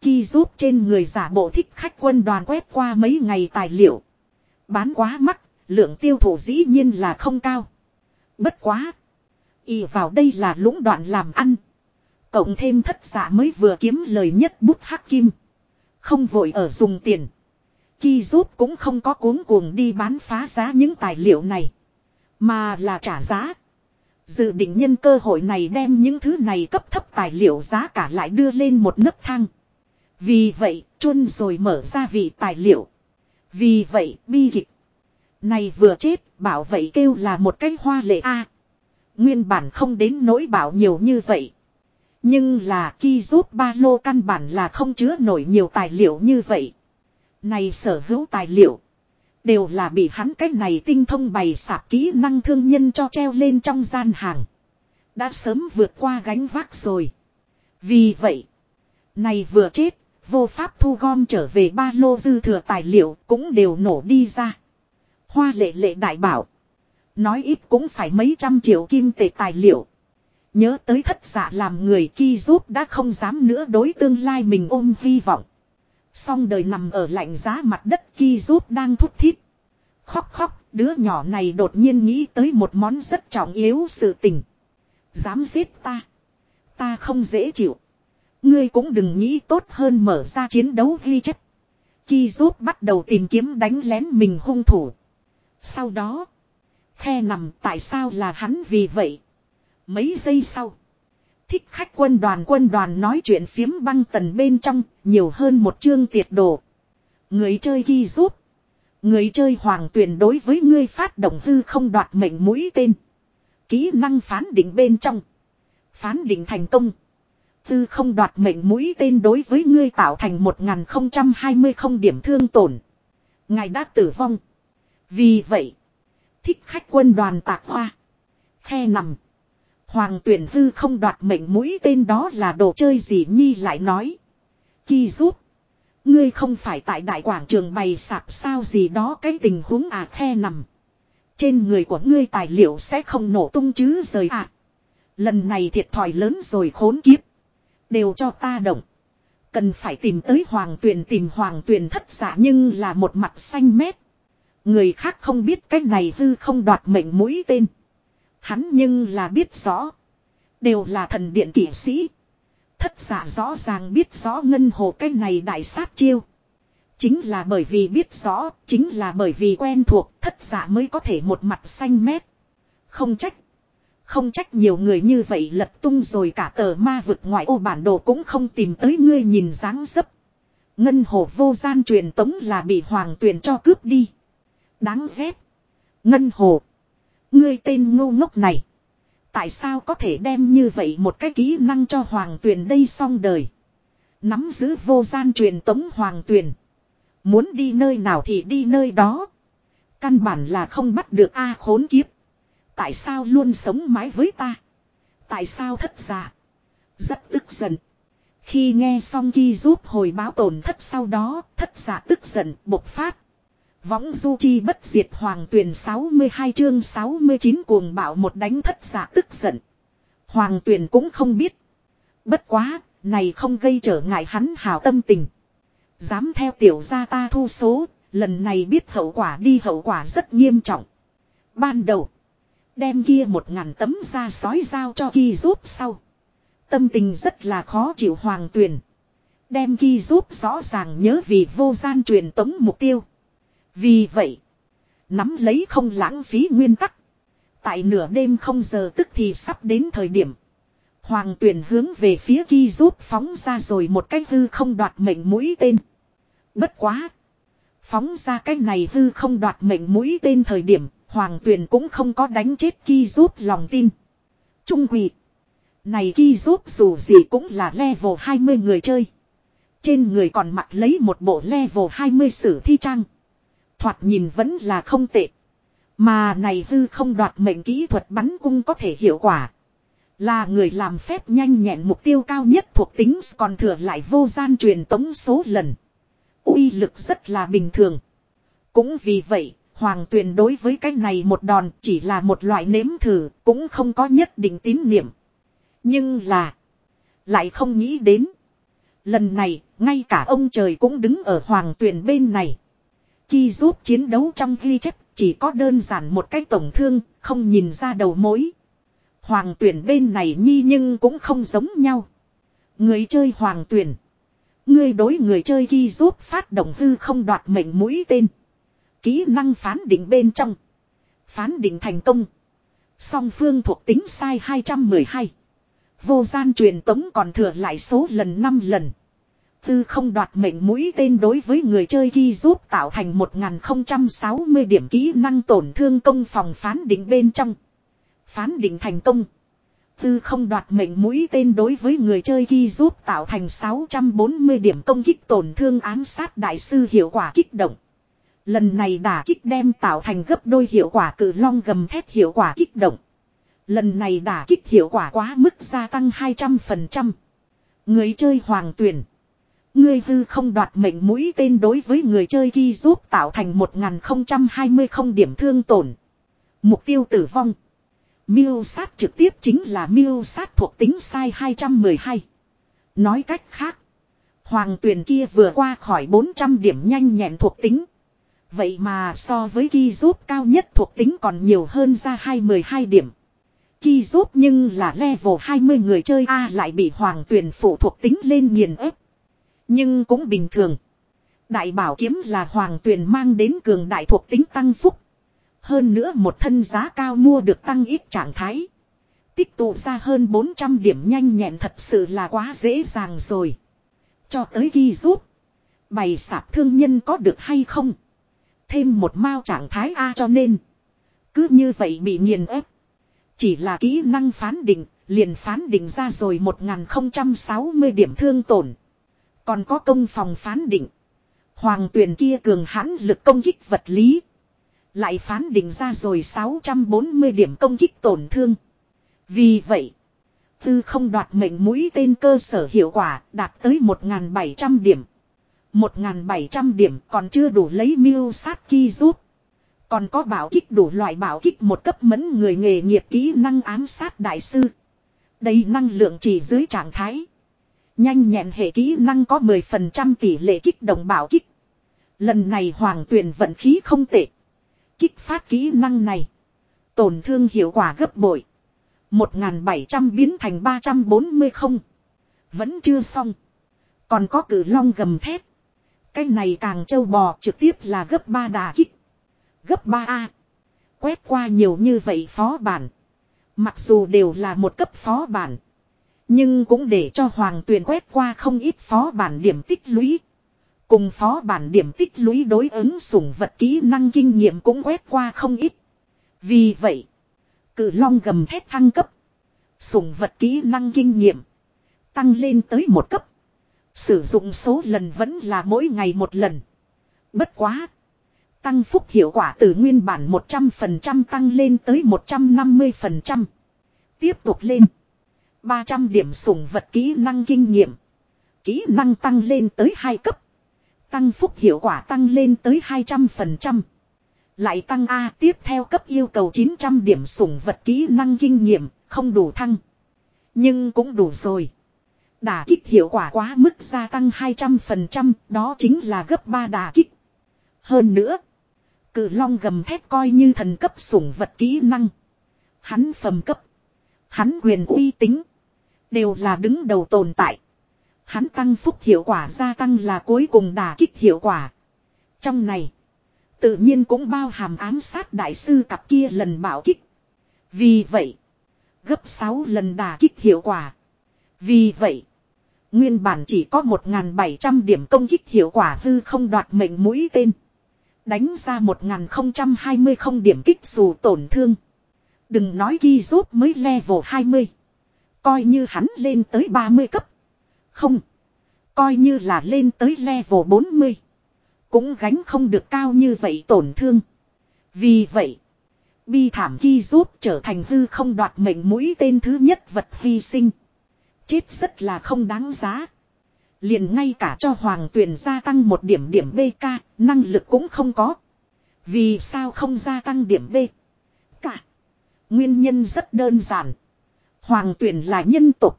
Ki giúp trên người giả bộ thích khách quân đoàn quét qua mấy ngày tài liệu. Bán quá mắc, lượng tiêu thụ dĩ nhiên là không cao. Bất quá. Y vào đây là lũng đoạn làm ăn. Cộng thêm thất giả mới vừa kiếm lời nhất bút hắc kim. Không vội ở dùng tiền. Ki giúp cũng không có cuống cuồng đi bán phá giá những tài liệu này. Mà là trả giá. Dự định nhân cơ hội này đem những thứ này cấp thấp tài liệu giá cả lại đưa lên một nấc thang. Vì vậy, chun rồi mở ra vị tài liệu. Vì vậy, bi kịch. Này vừa chết, bảo vậy kêu là một cái hoa lệ a. Nguyên bản không đến nỗi bảo nhiều như vậy. Nhưng là ki rút ba lô căn bản là không chứa nổi nhiều tài liệu như vậy. Này sở hữu tài liệu. Đều là bị hắn cách này tinh thông bày sạp kỹ năng thương nhân cho treo lên trong gian hàng. Đã sớm vượt qua gánh vác rồi. Vì vậy. Này vừa chết vô pháp thu gom trở về ba lô dư thừa tài liệu cũng đều nổ đi ra. Hoa lệ lệ đại bảo. Nói ít cũng phải mấy trăm triệu kim tệ tài liệu. Nhớ tới thất giả làm người ki giúp đã không dám nữa đối tương lai mình ôm hy vọng. Xong đời nằm ở lạnh giá mặt đất ki giúp đang thúc thít. Khóc khóc, đứa nhỏ này đột nhiên nghĩ tới một món rất trọng yếu sự tình. Dám giết ta. Ta không dễ chịu. Ngươi cũng đừng nghĩ tốt hơn mở ra chiến đấu ghi chất. Khi giúp bắt đầu tìm kiếm đánh lén mình hung thủ. Sau đó. Khe nằm tại sao là hắn vì vậy. Mấy giây sau. Thích khách quân đoàn quân đoàn nói chuyện phiếm băng tần bên trong, nhiều hơn một chương tiệt đồ. Người chơi ghi rút. Người chơi hoàng tuyển đối với ngươi phát động hư không đoạt mệnh mũi tên. Kỹ năng phán định bên trong. Phán định thành công. Tư không đoạt mệnh mũi tên đối với ngươi tạo thành 1020 không điểm thương tổn. Ngài đã tử vong. Vì vậy. Thích khách quân đoàn tạc hoa. Khe nằm. Hoàng tuyển hư không đoạt mệnh mũi tên đó là đồ chơi gì nhi lại nói. Kỳ giúp. Ngươi không phải tại đại quảng trường bày sạp sao gì đó cái tình huống à khe nằm. Trên người của ngươi tài liệu sẽ không nổ tung chứ rời à. Lần này thiệt thòi lớn rồi khốn kiếp. Đều cho ta động. Cần phải tìm tới hoàng tuyền tìm hoàng tuyền thất giả nhưng là một mặt xanh mét. Người khác không biết cách này hư không đoạt mệnh mũi tên. Hắn nhưng là biết rõ. Đều là thần điện kỷ sĩ. Thất giả rõ ràng biết rõ ngân hồ cái này đại sát chiêu. Chính là bởi vì biết rõ, chính là bởi vì quen thuộc, thất giả mới có thể một mặt xanh mét. Không trách. Không trách nhiều người như vậy lật tung rồi cả tờ ma vực ngoại ô bản đồ cũng không tìm tới ngươi nhìn dáng dấp. Ngân hồ vô gian truyền tống là bị hoàng tuyền cho cướp đi. Đáng ghét. Ngân hồ. Ngươi tên ngu ngốc này. Tại sao có thể đem như vậy một cái kỹ năng cho hoàng tuyền đây xong đời. Nắm giữ vô gian truyền tống hoàng tuyền. Muốn đi nơi nào thì đi nơi đó. Căn bản là không bắt được A khốn kiếp. Tại sao luôn sống mãi với ta? Tại sao thất giả? Rất tức giận. Khi nghe xong ghi giúp hồi báo tổn thất sau đó, thất giả tức giận, bộc phát. Võng du chi bất diệt hoàng tuyển 62 chương 69 cuồng bạo một đánh thất giả tức giận. Hoàng tuyển cũng không biết. Bất quá, này không gây trở ngại hắn hào tâm tình. Dám theo tiểu gia ta thu số, lần này biết hậu quả đi hậu quả rất nghiêm trọng. Ban đầu, đem kia một ngàn tấm da sói giao cho ghi giúp sau. Tâm tình rất là khó chịu hoàng tuyển. Đem ghi giúp rõ ràng nhớ vì vô gian truyền tống mục tiêu. Vì vậy, nắm lấy không lãng phí nguyên tắc. Tại nửa đêm không giờ tức thì sắp đến thời điểm. Hoàng tuyển hướng về phía ghi giúp phóng ra rồi một cái hư không đoạt mệnh mũi tên. Bất quá. Phóng ra cái này hư không đoạt mệnh mũi tên thời điểm, hoàng Tuyền cũng không có đánh chết Ki giúp lòng tin. Trung quỷ. Này Ki giúp dù gì cũng là level 20 người chơi. Trên người còn mặc lấy một bộ level 20 sử thi trang. Thoạt nhìn vẫn là không tệ. Mà này hư không đoạt mệnh kỹ thuật bắn cung có thể hiệu quả. Là người làm phép nhanh nhẹn mục tiêu cao nhất thuộc tính còn thừa lại vô gian truyền tống số lần. uy lực rất là bình thường. Cũng vì vậy, Hoàng tuyền đối với cái này một đòn chỉ là một loại nếm thử, cũng không có nhất định tín niệm. Nhưng là, lại không nghĩ đến. Lần này, ngay cả ông trời cũng đứng ở hoàng tuyền bên này. Khi giúp chiến đấu trong ghi chép chỉ có đơn giản một cái tổng thương, không nhìn ra đầu mối. Hoàng tuyển bên này nhi nhưng cũng không giống nhau. Người chơi hoàng tuyển. Người đối người chơi ghi giúp phát động hư không đoạt mệnh mũi tên. Kỹ năng phán định bên trong. Phán định thành công. Song phương thuộc tính sai 212. Vô gian truyền tống còn thừa lại số lần 5 lần. Tư không đoạt mệnh mũi tên đối với người chơi ghi giúp tạo thành 1060 điểm kỹ năng tổn thương công phòng phán định bên trong. Phán định thành công. Tư không đoạt mệnh mũi tên đối với người chơi ghi giúp tạo thành 640 điểm công kích tổn thương ám sát đại sư hiệu quả kích động. Lần này đả kích đem tạo thành gấp đôi hiệu quả cử long gầm thét hiệu quả kích động. Lần này đả kích hiệu quả quá mức gia tăng 200%. Người chơi hoàng tuyển. người hư không đoạt mệnh mũi tên đối với người chơi ghi giúp tạo thành 1020 không điểm thương tổn. Mục tiêu tử vong. Miêu sát trực tiếp chính là miêu sát thuộc tính sai 212. Nói cách khác. Hoàng tuyển kia vừa qua khỏi 400 điểm nhanh nhẹn thuộc tính. Vậy mà so với ghi giúp cao nhất thuộc tính còn nhiều hơn ra 212 điểm. Ghi giúp nhưng là level 20 người chơi A lại bị hoàng tuyển phụ thuộc tính lên nghiền ép. Nhưng cũng bình thường. Đại bảo kiếm là hoàng tuyển mang đến cường đại thuộc tính tăng phúc. Hơn nữa một thân giá cao mua được tăng ít trạng thái. Tích tụ ra hơn 400 điểm nhanh nhẹn thật sự là quá dễ dàng rồi. Cho tới ghi rút. Bày sạp thương nhân có được hay không? Thêm một mao trạng thái A cho nên. Cứ như vậy bị nghiền ép. Chỉ là kỹ năng phán định, liền phán định ra rồi 1060 điểm thương tổn. Còn có công phòng phán định. Hoàng tuyển kia cường hãn lực công kích vật lý. Lại phán định ra rồi 640 điểm công kích tổn thương. Vì vậy, tư không đoạt mệnh mũi tên cơ sở hiệu quả đạt tới 1.700 điểm. 1.700 điểm còn chưa đủ lấy miêu sát ki rút. Còn có bảo kích đủ loại bảo kích một cấp mẫn người nghề nghiệp kỹ năng ám sát đại sư. Đây năng lượng chỉ dưới trạng thái. Nhanh nhẹn hệ kỹ năng có 10% tỷ lệ kích động bảo kích. Lần này hoàng tuyển vận khí không tệ. Kích phát kỹ năng này. Tổn thương hiệu quả gấp bội. 1.700 biến thành 340 không. Vẫn chưa xong. Còn có cử long gầm thép. Cái này càng trâu bò trực tiếp là gấp 3 đà kích. Gấp 3A. Quét qua nhiều như vậy phó bản. Mặc dù đều là một cấp phó bản. Nhưng cũng để cho hoàng tuyền quét qua không ít phó bản điểm tích lũy. Cùng phó bản điểm tích lũy đối ứng sủng vật kỹ năng kinh nghiệm cũng quét qua không ít. Vì vậy, cử long gầm thép thăng cấp. Sủng vật kỹ năng kinh nghiệm. Tăng lên tới một cấp. Sử dụng số lần vẫn là mỗi ngày một lần. Bất quá. Tăng phúc hiệu quả từ nguyên bản 100% tăng lên tới 150%. Tiếp tục lên. 300 điểm sủng vật kỹ năng kinh nghiệm. Kỹ năng tăng lên tới 2 cấp. Tăng phúc hiệu quả tăng lên tới 200%. Lại tăng A tiếp theo cấp yêu cầu 900 điểm sủng vật kỹ năng kinh nghiệm, không đủ thăng. Nhưng cũng đủ rồi. Đả kích hiệu quả quá mức gia tăng 200%, đó chính là gấp 3 đả kích. Hơn nữa, cự long gầm thép coi như thần cấp sủng vật kỹ năng. Hắn phẩm cấp, hắn quyền uy tín, đều là đứng đầu tồn tại. Hắn tăng phúc hiệu quả gia tăng là cuối cùng đả kích hiệu quả. Trong này, tự nhiên cũng bao hàm ám sát đại sư cặp kia lần bảo kích. Vì vậy, gấp 6 lần đả kích hiệu quả. Vì vậy, nguyên bản chỉ có 1.700 điểm công kích hiệu quả hư không đoạt mệnh mũi tên. Đánh ra 1020 không điểm kích dù tổn thương. Đừng nói ghi giúp mới level 20. Coi như hắn lên tới 30 cấp. Không. Coi như là lên tới level 40. Cũng gánh không được cao như vậy tổn thương. Vì vậy. Bi thảm ghi giúp trở thành hư không đoạt mệnh mũi tên thứ nhất vật hy sinh. Chết rất là không đáng giá. Liền ngay cả cho hoàng tuyền gia tăng một điểm điểm BK, năng lực cũng không có. Vì sao không gia tăng điểm B? Cả. Nguyên nhân rất đơn giản. Hoàng tuyền là nhân tục.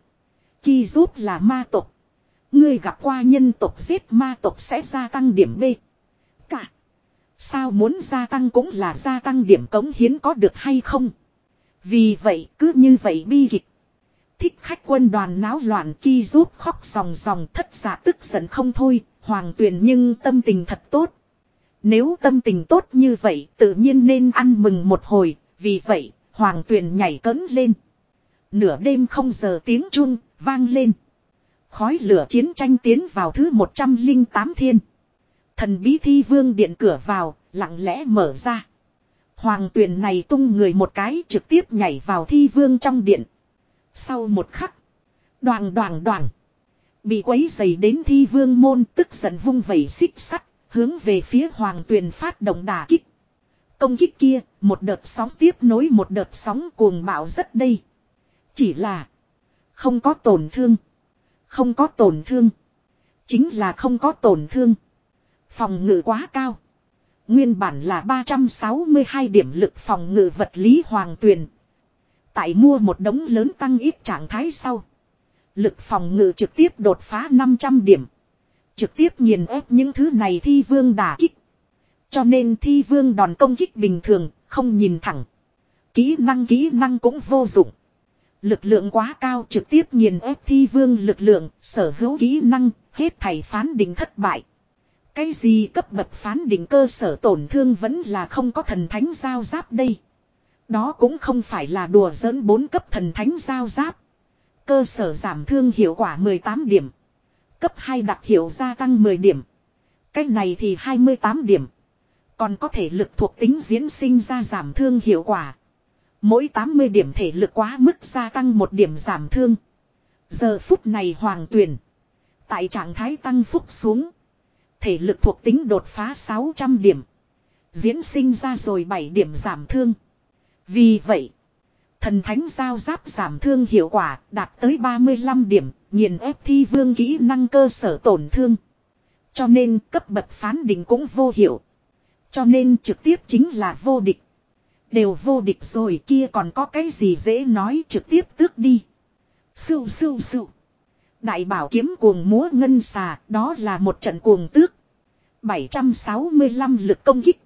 Ki rút là ma tục. Ngươi gặp qua nhân tục giết ma tục sẽ gia tăng điểm B. Cả. Sao muốn gia tăng cũng là gia tăng điểm cống hiến có được hay không? Vì vậy cứ như vậy bi kịch. Thích khách quân đoàn náo loạn ki rút khóc sòng sòng thất giả tức giận không thôi. Hoàng tuyển nhưng tâm tình thật tốt. Nếu tâm tình tốt như vậy tự nhiên nên ăn mừng một hồi. Vì vậy hoàng tuyển nhảy cấn lên. Nửa đêm không giờ tiếng chun vang lên. Khói lửa chiến tranh tiến vào thứ 108 thiên. Thần bí thi vương điện cửa vào, lặng lẽ mở ra. Hoàng tuyền này tung người một cái trực tiếp nhảy vào thi vương trong điện. Sau một khắc. Đoàn đoàn đoàn. Bị quấy dày đến thi vương môn tức giận vung vẩy xích sắt. Hướng về phía hoàng tuyền phát động đà kích. Công kích kia, một đợt sóng tiếp nối một đợt sóng cuồng bạo rất đây. Chỉ là không có tổn thương. Không có tổn thương. Chính là không có tổn thương. Phòng ngự quá cao. Nguyên bản là 362 điểm lực phòng ngự vật lý hoàng tuyền. Tại mua một đống lớn tăng ít trạng thái sau. Lực phòng ngự trực tiếp đột phá 500 điểm. Trực tiếp nghiền ép những thứ này thi vương đả kích. Cho nên thi vương đòn công kích bình thường, không nhìn thẳng. Kỹ năng kỹ năng cũng vô dụng. Lực lượng quá cao trực tiếp nghiền ép thi vương lực lượng, sở hữu kỹ năng, hết thầy phán định thất bại. Cái gì cấp bậc phán định cơ sở tổn thương vẫn là không có thần thánh giao giáp đây. Đó cũng không phải là đùa giỡn bốn cấp thần thánh giao giáp. Cơ sở giảm thương hiệu quả 18 điểm. Cấp 2 đặc hiệu gia tăng 10 điểm. Cách này thì 28 điểm. Còn có thể lực thuộc tính diễn sinh ra giảm thương hiệu quả. Mỗi 80 điểm thể lực quá mức gia tăng một điểm giảm thương. Giờ phút này hoàng tuyển. Tại trạng thái tăng phúc xuống. Thể lực thuộc tính đột phá 600 điểm. Diễn sinh ra rồi 7 điểm giảm thương. Vì vậy, thần thánh giao giáp giảm thương hiệu quả đạt tới 35 điểm, nghiền ép thi vương kỹ năng cơ sở tổn thương. Cho nên cấp bậc phán định cũng vô hiệu. Cho nên trực tiếp chính là vô địch. Đều vô địch rồi kia còn có cái gì dễ nói trực tiếp tước đi. Sưu sưu sưu. Đại bảo kiếm cuồng múa ngân xà đó là một trận cuồng tước. 765 lực công kích.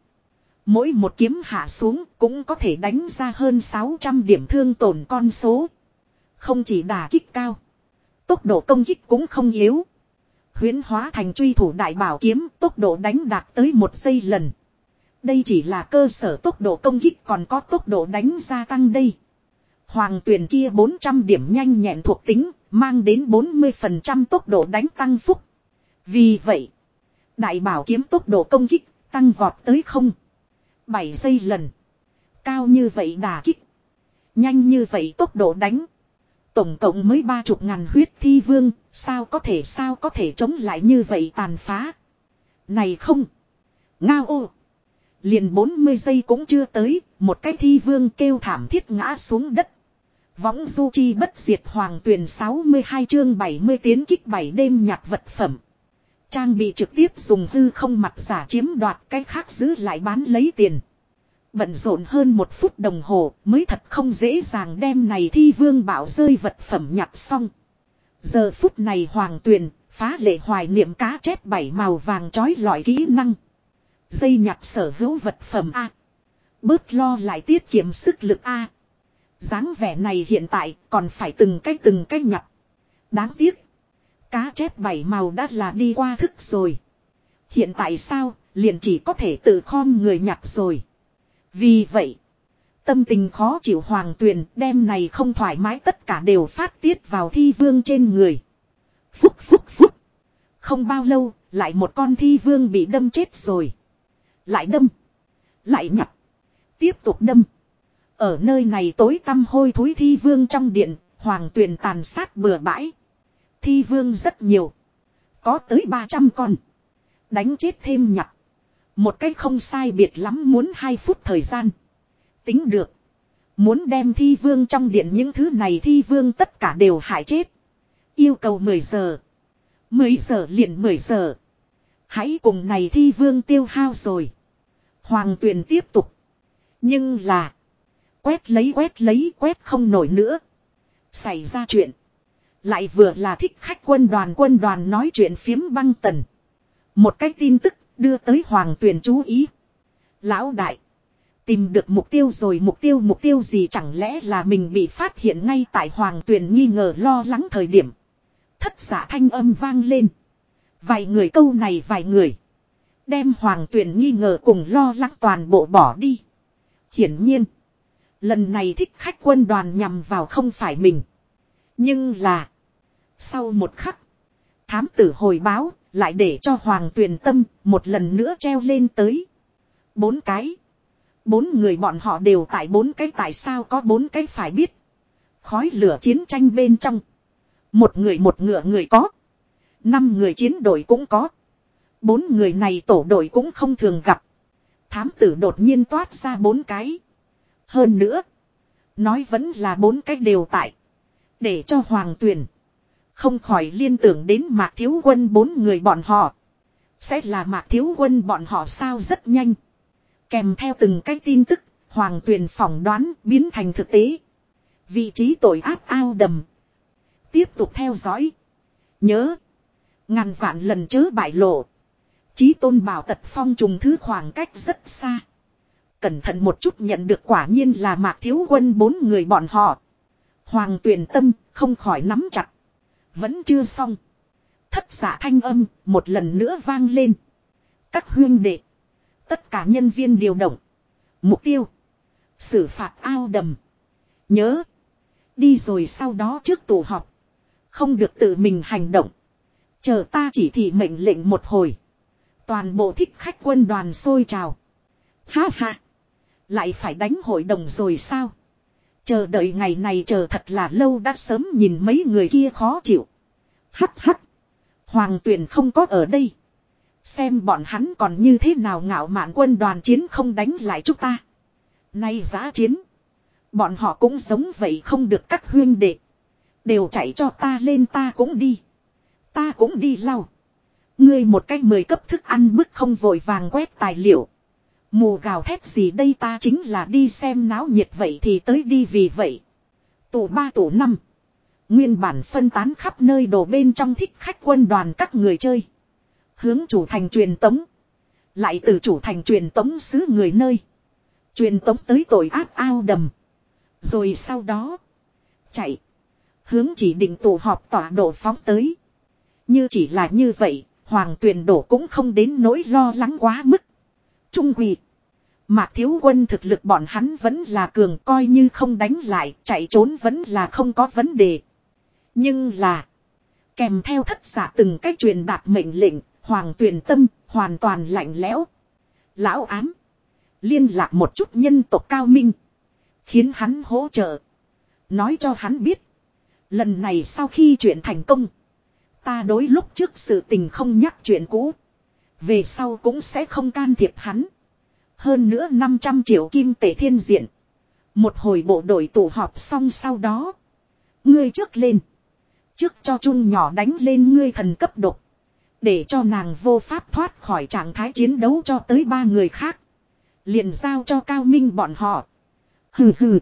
Mỗi một kiếm hạ xuống cũng có thể đánh ra hơn 600 điểm thương tổn con số. Không chỉ đả kích cao. Tốc độ công kích cũng không yếu. Huyến hóa thành truy thủ đại bảo kiếm tốc độ đánh đạt tới một giây lần. Đây chỉ là cơ sở tốc độ công kích còn có tốc độ đánh gia tăng đây. Hoàng tuyển kia 400 điểm nhanh nhẹn thuộc tính, mang đến 40% tốc độ đánh tăng phúc. Vì vậy, đại bảo kiếm tốc độ công kích tăng vọt tới không. 7 giây lần. Cao như vậy đà kích. Nhanh như vậy tốc độ đánh. Tổng cộng mới ba chục ngàn huyết thi vương, sao có thể sao có thể chống lại như vậy tàn phá. Này không. Ngao ô. Liền 40 giây cũng chưa tới, một cái thi vương kêu thảm thiết ngã xuống đất. Võng du chi bất diệt hoàng tuyển 62 chương 70 tiến kích 7 đêm nhặt vật phẩm. Trang bị trực tiếp dùng hư không mặt giả chiếm đoạt cái khác giữ lại bán lấy tiền. Bận rộn hơn một phút đồng hồ, mới thật không dễ dàng đem này thi vương bảo rơi vật phẩm nhặt xong. Giờ phút này hoàng tuyền, phá lệ hoài niệm cá chép bảy màu vàng trói lọi kỹ năng. Dây nhặt sở hữu vật phẩm A. Bớt lo lại tiết kiệm sức lực A. dáng vẻ này hiện tại còn phải từng cái từng cái nhặt. Đáng tiếc. Cá chép bảy màu đã là đi qua thức rồi. Hiện tại sao, liền chỉ có thể tự khom người nhặt rồi. Vì vậy, tâm tình khó chịu hoàng tuyền đem này không thoải mái tất cả đều phát tiết vào thi vương trên người. Phúc phúc phúc. Không bao lâu, lại một con thi vương bị đâm chết rồi. Lại đâm. Lại nhặt. Tiếp tục đâm. Ở nơi này tối tăm hôi thối thi vương trong điện, hoàng tuyền tàn sát bừa bãi. Thi vương rất nhiều. Có tới 300 con. Đánh chết thêm nhặt. Một cách không sai biệt lắm muốn 2 phút thời gian. Tính được. Muốn đem thi vương trong điện những thứ này thi vương tất cả đều hại chết. Yêu cầu 10 giờ. 10 giờ liền 10 giờ. Hãy cùng này thi vương tiêu hao rồi. Hoàng tuyền tiếp tục. Nhưng là. Quét lấy quét lấy quét không nổi nữa. Xảy ra chuyện. Lại vừa là thích khách quân đoàn quân đoàn nói chuyện phiếm băng tần. Một cái tin tức đưa tới hoàng tuyền chú ý. Lão đại. Tìm được mục tiêu rồi, mục tiêu mục tiêu gì chẳng lẽ là mình bị phát hiện ngay tại hoàng tuyền nghi ngờ lo lắng thời điểm. Thất giả thanh âm vang lên. Vài người câu này vài người. Đem hoàng tuyền nghi ngờ cùng lo lắng toàn bộ bỏ đi. Hiển nhiên. Lần này thích khách quân đoàn nhằm vào không phải mình. Nhưng là. Sau một khắc. Thám tử hồi báo lại để cho Hoàng Tuyền Tâm một lần nữa treo lên tới. Bốn cái. Bốn người bọn họ đều tại bốn cái tại sao có bốn cái phải biết. Khói lửa chiến tranh bên trong. Một người một ngựa người có. Năm người chiến đội cũng có. Bốn người này tổ đội cũng không thường gặp. Thám tử đột nhiên toát ra bốn cái. Hơn nữa. Nói vẫn là bốn cái đều tại. Để cho Hoàng Tuyền. Không khỏi liên tưởng đến Mạc Thiếu Quân bốn người bọn họ. Sẽ là Mạc Thiếu Quân bọn họ sao rất nhanh. Kèm theo từng cái tin tức, Hoàng Tuyền phỏng đoán biến thành thực tế. Vị trí tội ác ao đầm. Tiếp tục theo dõi. Nhớ. Ngàn vạn lần chớ bại lộ. Chí tôn bảo tật phong trùng thứ khoảng cách rất xa. Cẩn thận một chút nhận được quả nhiên là mạc thiếu quân bốn người bọn họ. Hoàng tuyển tâm không khỏi nắm chặt. Vẫn chưa xong. Thất giả thanh âm một lần nữa vang lên. Các huyên đệ. Tất cả nhân viên điều động. Mục tiêu. Xử phạt ao đầm. Nhớ. Đi rồi sau đó trước tụ họp. Không được tự mình hành động. Chờ ta chỉ thị mệnh lệnh một hồi. Toàn bộ thích khách quân đoàn sôi trào. Ha ha. Lại phải đánh hội đồng rồi sao? Chờ đợi ngày này chờ thật là lâu đã sớm nhìn mấy người kia khó chịu. Hắc hắc. Hoàng tuyển không có ở đây. Xem bọn hắn còn như thế nào ngạo mạn quân đoàn chiến không đánh lại chúng ta. Nay giá chiến. Bọn họ cũng giống vậy không được các huyên đệ. Đều chạy cho ta lên ta cũng đi. Ta cũng đi lau. Ngươi một cách mười cấp thức ăn bức không vội vàng quét tài liệu. Mù gào thét gì đây ta chính là đi xem náo nhiệt vậy thì tới đi vì vậy. Tổ ba tổ năm. Nguyên bản phân tán khắp nơi đồ bên trong thích khách quân đoàn các người chơi. Hướng chủ thành truyền tống. Lại từ chủ thành truyền tống xứ người nơi. Truyền tống tới tội ác ao đầm. Rồi sau đó. Chạy. Hướng chỉ định tụ họp tỏa độ phóng tới. Như chỉ là như vậy. Hoàng tuyển đổ cũng không đến nỗi lo lắng quá mức. Trung quỳ. Mạc thiếu quân thực lực bọn hắn vẫn là cường coi như không đánh lại, chạy trốn vẫn là không có vấn đề. Nhưng là, kèm theo thất giả từng cách truyền đạt mệnh lệnh, hoàng tuyển tâm, hoàn toàn lạnh lẽo. Lão ám, liên lạc một chút nhân tộc cao minh, khiến hắn hỗ trợ. Nói cho hắn biết, lần này sau khi chuyện thành công, ta đối lúc trước sự tình không nhắc chuyện cũ. Về sau cũng sẽ không can thiệp hắn. Hơn nữa 500 triệu kim tể thiên diện. Một hồi bộ đội tụ họp xong sau đó. Ngươi trước lên. Trước cho chung nhỏ đánh lên ngươi thần cấp độc. Để cho nàng vô pháp thoát khỏi trạng thái chiến đấu cho tới ba người khác. Liền giao cho cao minh bọn họ. Hừ hừ.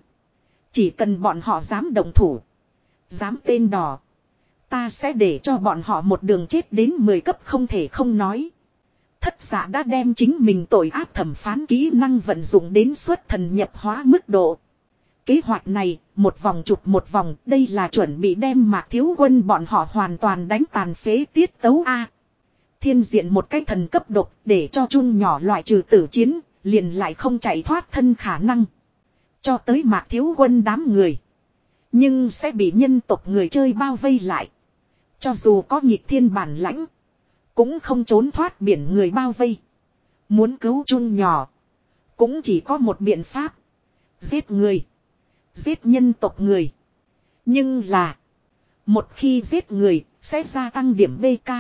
Chỉ cần bọn họ dám động thủ. Dám tên đỏ. Ta sẽ để cho bọn họ một đường chết đến 10 cấp không thể không nói. Thất giả đã đem chính mình tội ác thẩm phán kỹ năng vận dụng đến suốt thần nhập hóa mức độ. Kế hoạch này, một vòng chụp một vòng, đây là chuẩn bị đem mạc thiếu quân bọn họ hoàn toàn đánh tàn phế tiết tấu A. Thiên diện một cái thần cấp độc để cho chung nhỏ loại trừ tử chiến, liền lại không chạy thoát thân khả năng. Cho tới mạc thiếu quân đám người. Nhưng sẽ bị nhân tộc người chơi bao vây lại. Cho dù có nhịp thiên bản lãnh. Cũng không trốn thoát biển người bao vây. Muốn cứu chung nhỏ. Cũng chỉ có một biện pháp. Giết người. Giết nhân tộc người. Nhưng là. Một khi giết người. Sẽ gia tăng điểm BK.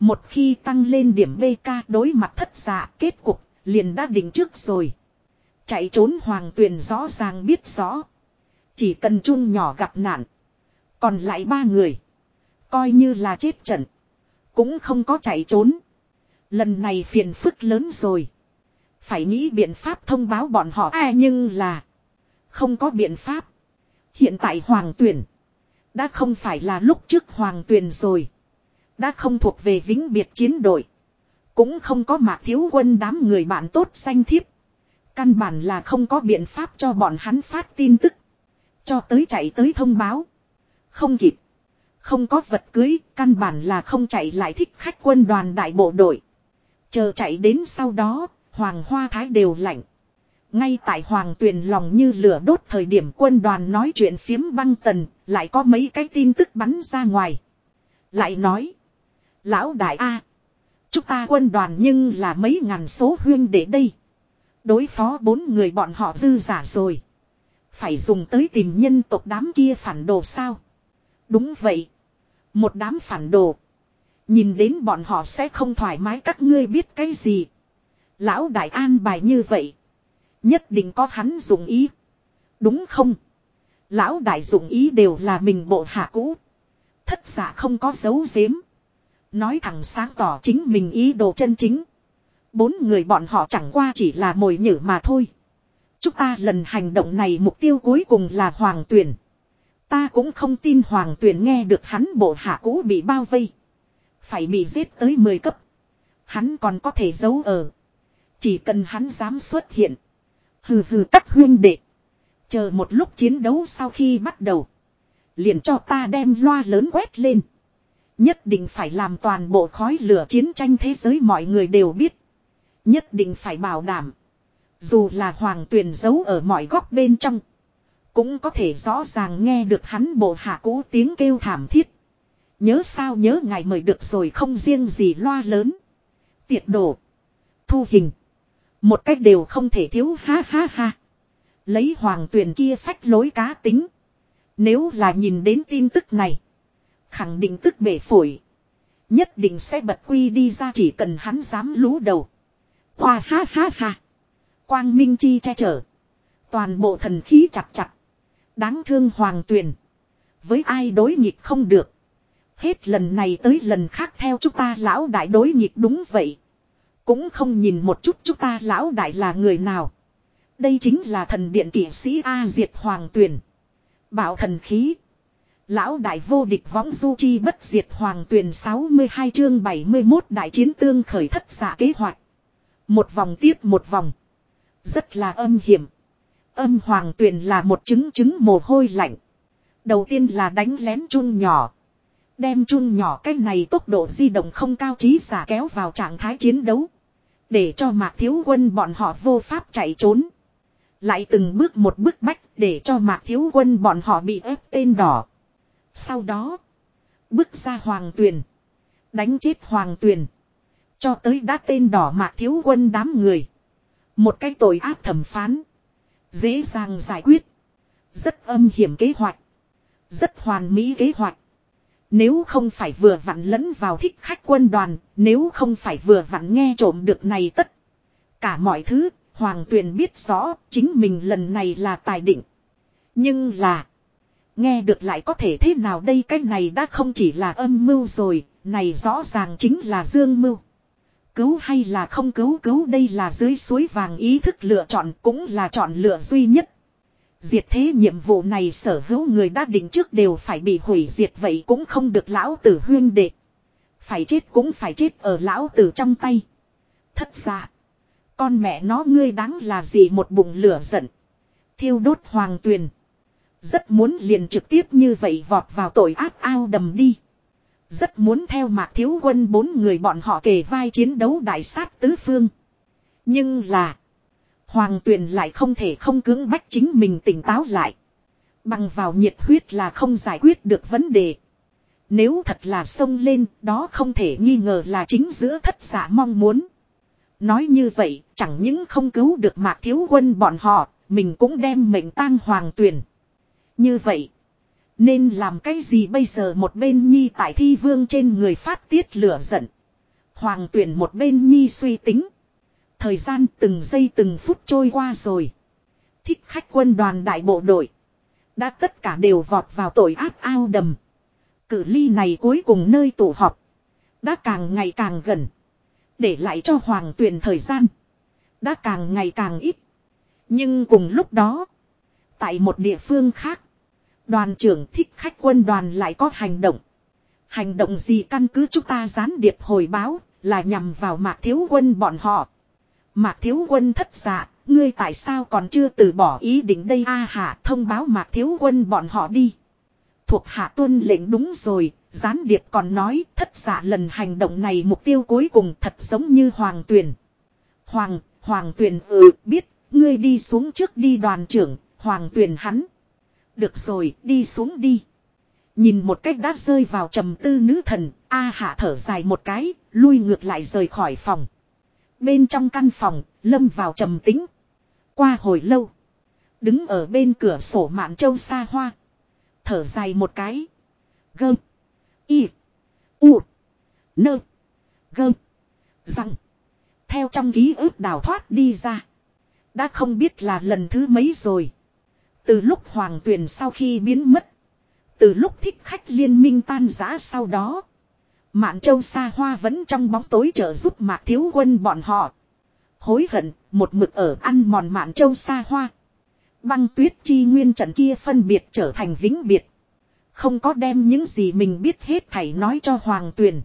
Một khi tăng lên điểm BK đối mặt thất giả, kết cục. Liền đã định trước rồi. Chạy trốn hoàng tuyền rõ ràng biết rõ. Chỉ cần chung nhỏ gặp nạn. Còn lại ba người. Coi như là chết trận. Cũng không có chạy trốn. Lần này phiền phức lớn rồi. Phải nghĩ biện pháp thông báo bọn họ à nhưng là. Không có biện pháp. Hiện tại hoàng tuyển. Đã không phải là lúc trước hoàng tuyển rồi. Đã không thuộc về vĩnh biệt chiến đội. Cũng không có mạc thiếu quân đám người bạn tốt xanh thiếp. Căn bản là không có biện pháp cho bọn hắn phát tin tức. Cho tới chạy tới thông báo. Không kịp. Không có vật cưới, căn bản là không chạy lại thích khách quân đoàn đại bộ đội. Chờ chạy đến sau đó, Hoàng Hoa Thái đều lạnh. Ngay tại Hoàng Tuyền lòng như lửa đốt thời điểm quân đoàn nói chuyện phiếm băng tần, lại có mấy cái tin tức bắn ra ngoài. Lại nói, Lão Đại A, chúng ta quân đoàn nhưng là mấy ngàn số huyên để đây. Đối phó bốn người bọn họ dư giả rồi. Phải dùng tới tìm nhân tộc đám kia phản đồ sao. Đúng vậy. Một đám phản đồ. Nhìn đến bọn họ sẽ không thoải mái, các ngươi biết cái gì. Lão đại an bài như vậy. Nhất định có hắn dùng ý. Đúng không? Lão đại dụng ý đều là mình bộ hạ cũ. Thất giả không có dấu giếm. Nói thẳng sáng tỏ chính mình ý đồ chân chính. Bốn người bọn họ chẳng qua chỉ là mồi nhử mà thôi. Chúng ta lần hành động này mục tiêu cuối cùng là hoàng tuyển. Ta cũng không tin hoàng tuyển nghe được hắn bộ hạ cũ bị bao vây. Phải bị giết tới 10 cấp. Hắn còn có thể giấu ở. Chỉ cần hắn dám xuất hiện. Hừ hừ tắc huyên đệ. Chờ một lúc chiến đấu sau khi bắt đầu. Liền cho ta đem loa lớn quét lên. Nhất định phải làm toàn bộ khói lửa chiến tranh thế giới mọi người đều biết. Nhất định phải bảo đảm. Dù là hoàng tuyền giấu ở mọi góc bên trong. Cũng có thể rõ ràng nghe được hắn bộ hạ cũ tiếng kêu thảm thiết. Nhớ sao nhớ ngày mời được rồi không riêng gì loa lớn. Tiệt đổ. Thu hình. Một cách đều không thể thiếu ha ha ha. Lấy hoàng tuyền kia phách lối cá tính. Nếu là nhìn đến tin tức này. Khẳng định tức bể phổi. Nhất định sẽ bật quy đi ra chỉ cần hắn dám lú đầu. Hoa ha ha ha. Quang Minh Chi che chở. Toàn bộ thần khí chặt chặt. Đáng thương hoàng tuyền. Với ai đối nghịch không được. Hết lần này tới lần khác theo chúng ta lão đại đối nghịch đúng vậy. Cũng không nhìn một chút chúng ta lão đại là người nào. Đây chính là thần điện kỷ sĩ A Diệt Hoàng Tuyền. Bảo thần khí. Lão đại vô địch võng du chi bất diệt hoàng tuyền 62 chương 71 đại chiến tương khởi thất giả kế hoạch. Một vòng tiếp một vòng. Rất là âm hiểm. Âm hoàng tuyền là một chứng chứng mồ hôi lạnh. Đầu tiên là đánh lén chun nhỏ. Đem chun nhỏ cái này tốc độ di động không cao trí giả kéo vào trạng thái chiến đấu. Để cho mạc thiếu quân bọn họ vô pháp chạy trốn. Lại từng bước một bước bách để cho mạc thiếu quân bọn họ bị ép tên đỏ. Sau đó. Bước ra hoàng tuyền. Đánh chết hoàng tuyền. Cho tới đã tên đỏ mạc thiếu quân đám người. Một cái tội ác thẩm phán. Dễ dàng giải quyết. Rất âm hiểm kế hoạch. Rất hoàn mỹ kế hoạch. Nếu không phải vừa vặn lẫn vào thích khách quân đoàn, nếu không phải vừa vặn nghe trộm được này tất. Cả mọi thứ, Hoàng Tuyền biết rõ, chính mình lần này là tài định. Nhưng là, nghe được lại có thể thế nào đây cái này đã không chỉ là âm mưu rồi, này rõ ràng chính là dương mưu. Cứu hay là không cứu cứu đây là dưới suối vàng ý thức lựa chọn cũng là chọn lựa duy nhất. Diệt thế nhiệm vụ này sở hữu người đã định trước đều phải bị hủy diệt vậy cũng không được lão tử huyên đệ. Phải chết cũng phải chết ở lão tử trong tay. Thất ra. Con mẹ nó ngươi đáng là gì một bụng lửa giận. Thiêu đốt hoàng tuyền. Rất muốn liền trực tiếp như vậy vọt vào tội ác ao đầm đi. Rất muốn theo mạc thiếu quân bốn người bọn họ kề vai chiến đấu đại sát tứ phương. Nhưng là. Hoàng tuyền lại không thể không cưỡng bách chính mình tỉnh táo lại. Bằng vào nhiệt huyết là không giải quyết được vấn đề. Nếu thật là sông lên, đó không thể nghi ngờ là chính giữa thất giả mong muốn. Nói như vậy, chẳng những không cứu được mạc thiếu quân bọn họ, mình cũng đem mệnh tang hoàng tuyền. Như vậy, nên làm cái gì bây giờ một bên nhi tại thi vương trên người phát tiết lửa giận. Hoàng tuyển một bên nhi suy tính. Thời gian từng giây từng phút trôi qua rồi. Thích khách quân đoàn đại bộ đội. Đã tất cả đều vọt vào tội ác ao đầm. Cử ly này cuối cùng nơi tụ họp. Đã càng ngày càng gần. Để lại cho hoàng tuyển thời gian. Đã càng ngày càng ít. Nhưng cùng lúc đó. Tại một địa phương khác. Đoàn trưởng thích khách quân đoàn lại có hành động. Hành động gì căn cứ chúng ta gián điệp hồi báo là nhằm vào mạc thiếu quân bọn họ. Mạc thiếu quân thất dạ, ngươi tại sao còn chưa từ bỏ ý định đây a hạ thông báo mạc thiếu quân bọn họ đi. Thuộc hạ tuân lệnh đúng rồi, gián điệp còn nói thất dạ lần hành động này mục tiêu cuối cùng thật giống như hoàng tuyền. Hoàng, hoàng tuyền ừ biết, ngươi đi xuống trước đi đoàn trưởng, hoàng tuyền hắn. Được rồi, đi xuống đi. Nhìn một cách đã rơi vào trầm tư nữ thần, A hạ thở dài một cái, lui ngược lại rời khỏi phòng. Bên trong căn phòng, lâm vào trầm tính. Qua hồi lâu. Đứng ở bên cửa sổ mạn châu xa hoa. Thở dài một cái. Gơm. Y. U. Nơ. Gơm. Răng. Theo trong ký ức đào thoát đi ra. Đã không biết là lần thứ mấy rồi. Từ lúc hoàng tuyền sau khi biến mất. Từ lúc thích khách liên minh tan giã sau đó. Mạn châu xa hoa vẫn trong bóng tối trợ giúp mạc thiếu quân bọn họ. Hối hận, một mực ở ăn mòn mạn châu xa hoa. Băng tuyết chi nguyên trận kia phân biệt trở thành vĩnh biệt. Không có đem những gì mình biết hết thảy nói cho hoàng tuyền.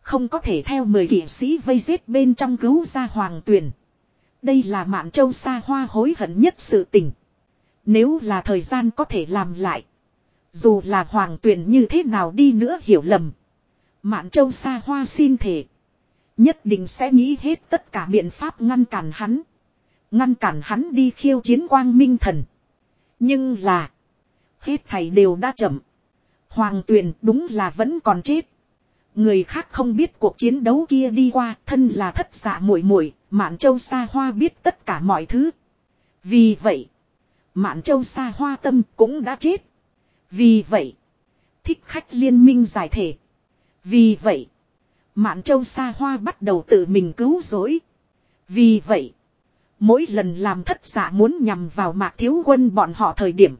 Không có thể theo mười kỷ sĩ vây giết bên trong cứu ra hoàng tuyền. Đây là mạn châu xa hoa hối hận nhất sự tình. Nếu là thời gian có thể làm lại. Dù là hoàng tuyền như thế nào đi nữa hiểu lầm. Mạn châu xa hoa xin thể. Nhất định sẽ nghĩ hết tất cả biện pháp ngăn cản hắn. Ngăn cản hắn đi khiêu chiến quang minh thần. Nhưng là. Hết thầy đều đã chậm. Hoàng tuyền đúng là vẫn còn chết. Người khác không biết cuộc chiến đấu kia đi qua, thân là thất giả dạ muội muội, Mạn Châu Sa Hoa biết tất cả mọi thứ. Vì vậy, Mạn Châu Sa Hoa tâm cũng đã chết. Vì vậy, thích khách liên minh giải thể. Vì vậy, Mạn Châu Sa Hoa bắt đầu tự mình cứu rỗi. Vì vậy, mỗi lần làm thất giả muốn nhằm vào Mạc Thiếu Quân bọn họ thời điểm,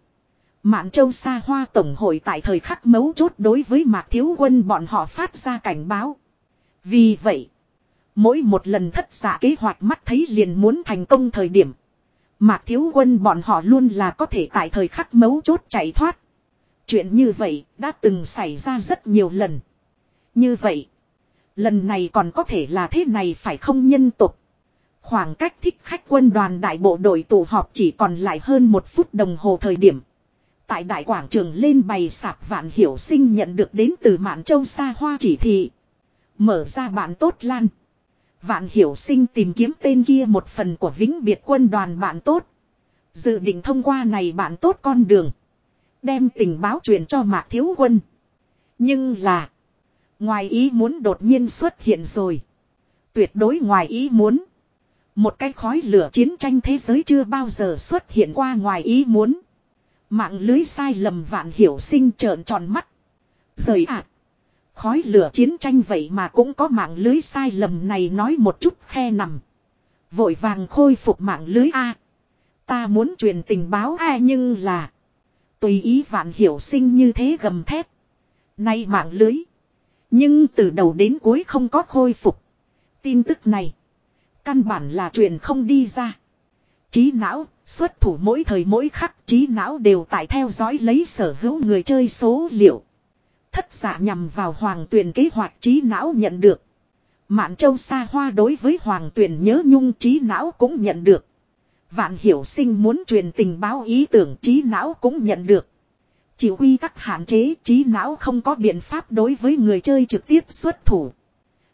Mạn Châu Sa Hoa Tổng hội tại thời khắc mấu chốt đối với Mạc Thiếu Quân bọn họ phát ra cảnh báo. Vì vậy, mỗi một lần thất giả kế hoạch mắt thấy liền muốn thành công thời điểm. Mạc Thiếu Quân bọn họ luôn là có thể tại thời khắc mấu chốt chạy thoát. Chuyện như vậy đã từng xảy ra rất nhiều lần. Như vậy, lần này còn có thể là thế này phải không nhân tục. Khoảng cách thích khách quân đoàn đại bộ đội tụ họp chỉ còn lại hơn một phút đồng hồ thời điểm. Tại đại quảng trường lên bày sạp vạn hiểu sinh nhận được đến từ Mạn Châu xa hoa chỉ thị. Mở ra bạn tốt lan. Vạn hiểu sinh tìm kiếm tên kia một phần của vĩnh biệt quân đoàn bạn tốt. Dự định thông qua này bạn tốt con đường. Đem tình báo truyền cho Mạc Thiếu Quân. Nhưng là. Ngoài ý muốn đột nhiên xuất hiện rồi. Tuyệt đối ngoài ý muốn. Một cái khói lửa chiến tranh thế giới chưa bao giờ xuất hiện qua ngoài ý muốn. Mạng lưới sai lầm vạn hiểu sinh trợn tròn mắt. Rời ạ. Khói lửa chiến tranh vậy mà cũng có mạng lưới sai lầm này nói một chút khe nằm. Vội vàng khôi phục mạng lưới A. Ta muốn truyền tình báo A nhưng là. Tùy ý vạn hiểu sinh như thế gầm thép. Nay mạng lưới. Nhưng từ đầu đến cuối không có khôi phục. Tin tức này. Căn bản là truyền không đi ra. Trí não, xuất thủ mỗi thời mỗi khắc trí não đều tại theo dõi lấy sở hữu người chơi số liệu. Thất giả nhằm vào hoàng tuyển kế hoạch trí não nhận được. Mạn châu xa hoa đối với hoàng tuyển nhớ nhung trí não cũng nhận được. Vạn hiểu sinh muốn truyền tình báo ý tưởng trí não cũng nhận được. chỉ quy tắc hạn chế trí não không có biện pháp đối với người chơi trực tiếp xuất thủ.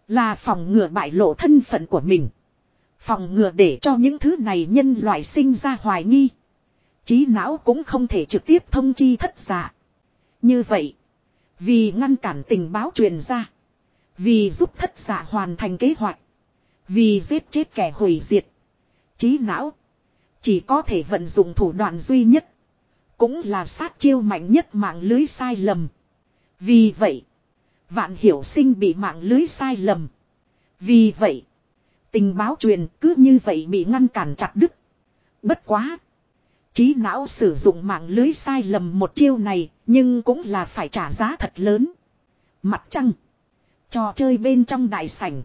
Là phòng ngừa bại lộ thân phận của mình. Phòng ngừa để cho những thứ này nhân loại sinh ra hoài nghi. Trí não cũng không thể trực tiếp thông chi thất giả. Như vậy. Vì ngăn cản tình báo truyền ra. Vì giúp thất giả hoàn thành kế hoạch. Vì giết chết kẻ hủy diệt. Trí não. Chỉ có thể vận dụng thủ đoạn duy nhất. Cũng là sát chiêu mạnh nhất mạng lưới sai lầm. Vì vậy. Vạn hiểu sinh bị mạng lưới sai lầm. Vì vậy. Tình báo truyền cứ như vậy bị ngăn cản chặt đứt. Bất quá. Trí não sử dụng mạng lưới sai lầm một chiêu này, nhưng cũng là phải trả giá thật lớn. Mặt trăng. Trò chơi bên trong đại sảnh.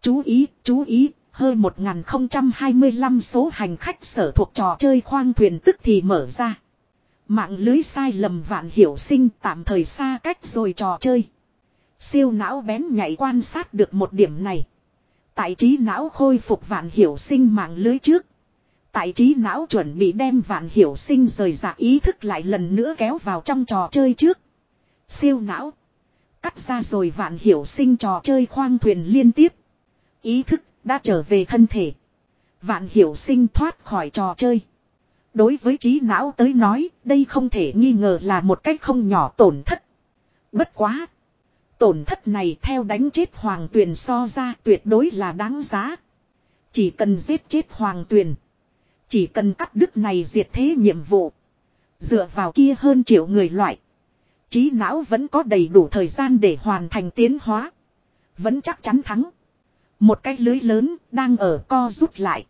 Chú ý, chú ý, hơn 1025 số hành khách sở thuộc trò chơi khoang thuyền tức thì mở ra. Mạng lưới sai lầm vạn hiểu sinh tạm thời xa cách rồi trò chơi. Siêu não bén nhạy quan sát được một điểm này. Tại trí não khôi phục vạn hiểu sinh mạng lưới trước. Tại trí não chuẩn bị đem vạn hiểu sinh rời dạ ý thức lại lần nữa kéo vào trong trò chơi trước. Siêu não. Cắt ra rồi vạn hiểu sinh trò chơi khoang thuyền liên tiếp. Ý thức đã trở về thân thể. Vạn hiểu sinh thoát khỏi trò chơi. Đối với trí não tới nói, đây không thể nghi ngờ là một cách không nhỏ tổn thất. Bất quá. Tổn thất này theo đánh chết hoàng tuyền so ra tuyệt đối là đáng giá. Chỉ cần giết chết hoàng tuyền. Chỉ cần cắt đứt này diệt thế nhiệm vụ. Dựa vào kia hơn triệu người loại. Trí não vẫn có đầy đủ thời gian để hoàn thành tiến hóa. Vẫn chắc chắn thắng. Một cái lưới lớn đang ở co rút lại.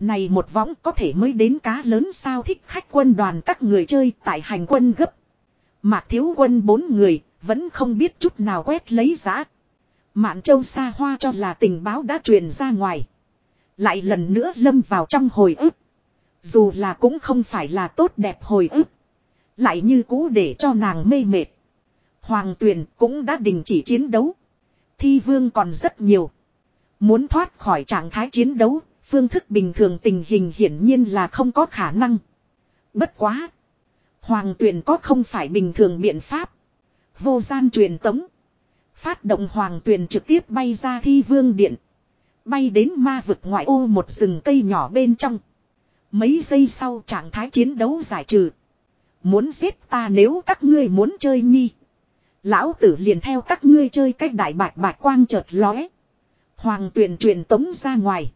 Này một võng có thể mới đến cá lớn sao thích khách quân đoàn các người chơi tại hành quân gấp. Mạc thiếu quân bốn người vẫn không biết chút nào quét lấy giá. Mạn châu xa hoa cho là tình báo đã truyền ra ngoài. Lại lần nữa lâm vào trong hồi ức. Dù là cũng không phải là tốt đẹp hồi ức. Lại như cũ để cho nàng mê mệt. Hoàng tuyền cũng đã đình chỉ chiến đấu. Thi vương còn rất nhiều. Muốn thoát khỏi trạng thái chiến đấu, phương thức bình thường tình hình hiển nhiên là không có khả năng. Bất quá. Hoàng tuyền có không phải bình thường biện pháp. Vô gian truyền tống. Phát động hoàng tuyền trực tiếp bay ra thi vương điện. Bay đến ma vực ngoại ô một rừng cây nhỏ bên trong. Mấy giây sau trạng thái chiến đấu giải trừ. Muốn giết ta nếu các ngươi muốn chơi nhi. Lão tử liền theo các ngươi chơi cách đại bạch bạch quang chợt lóe. Hoàng tuyển truyền tống ra ngoài.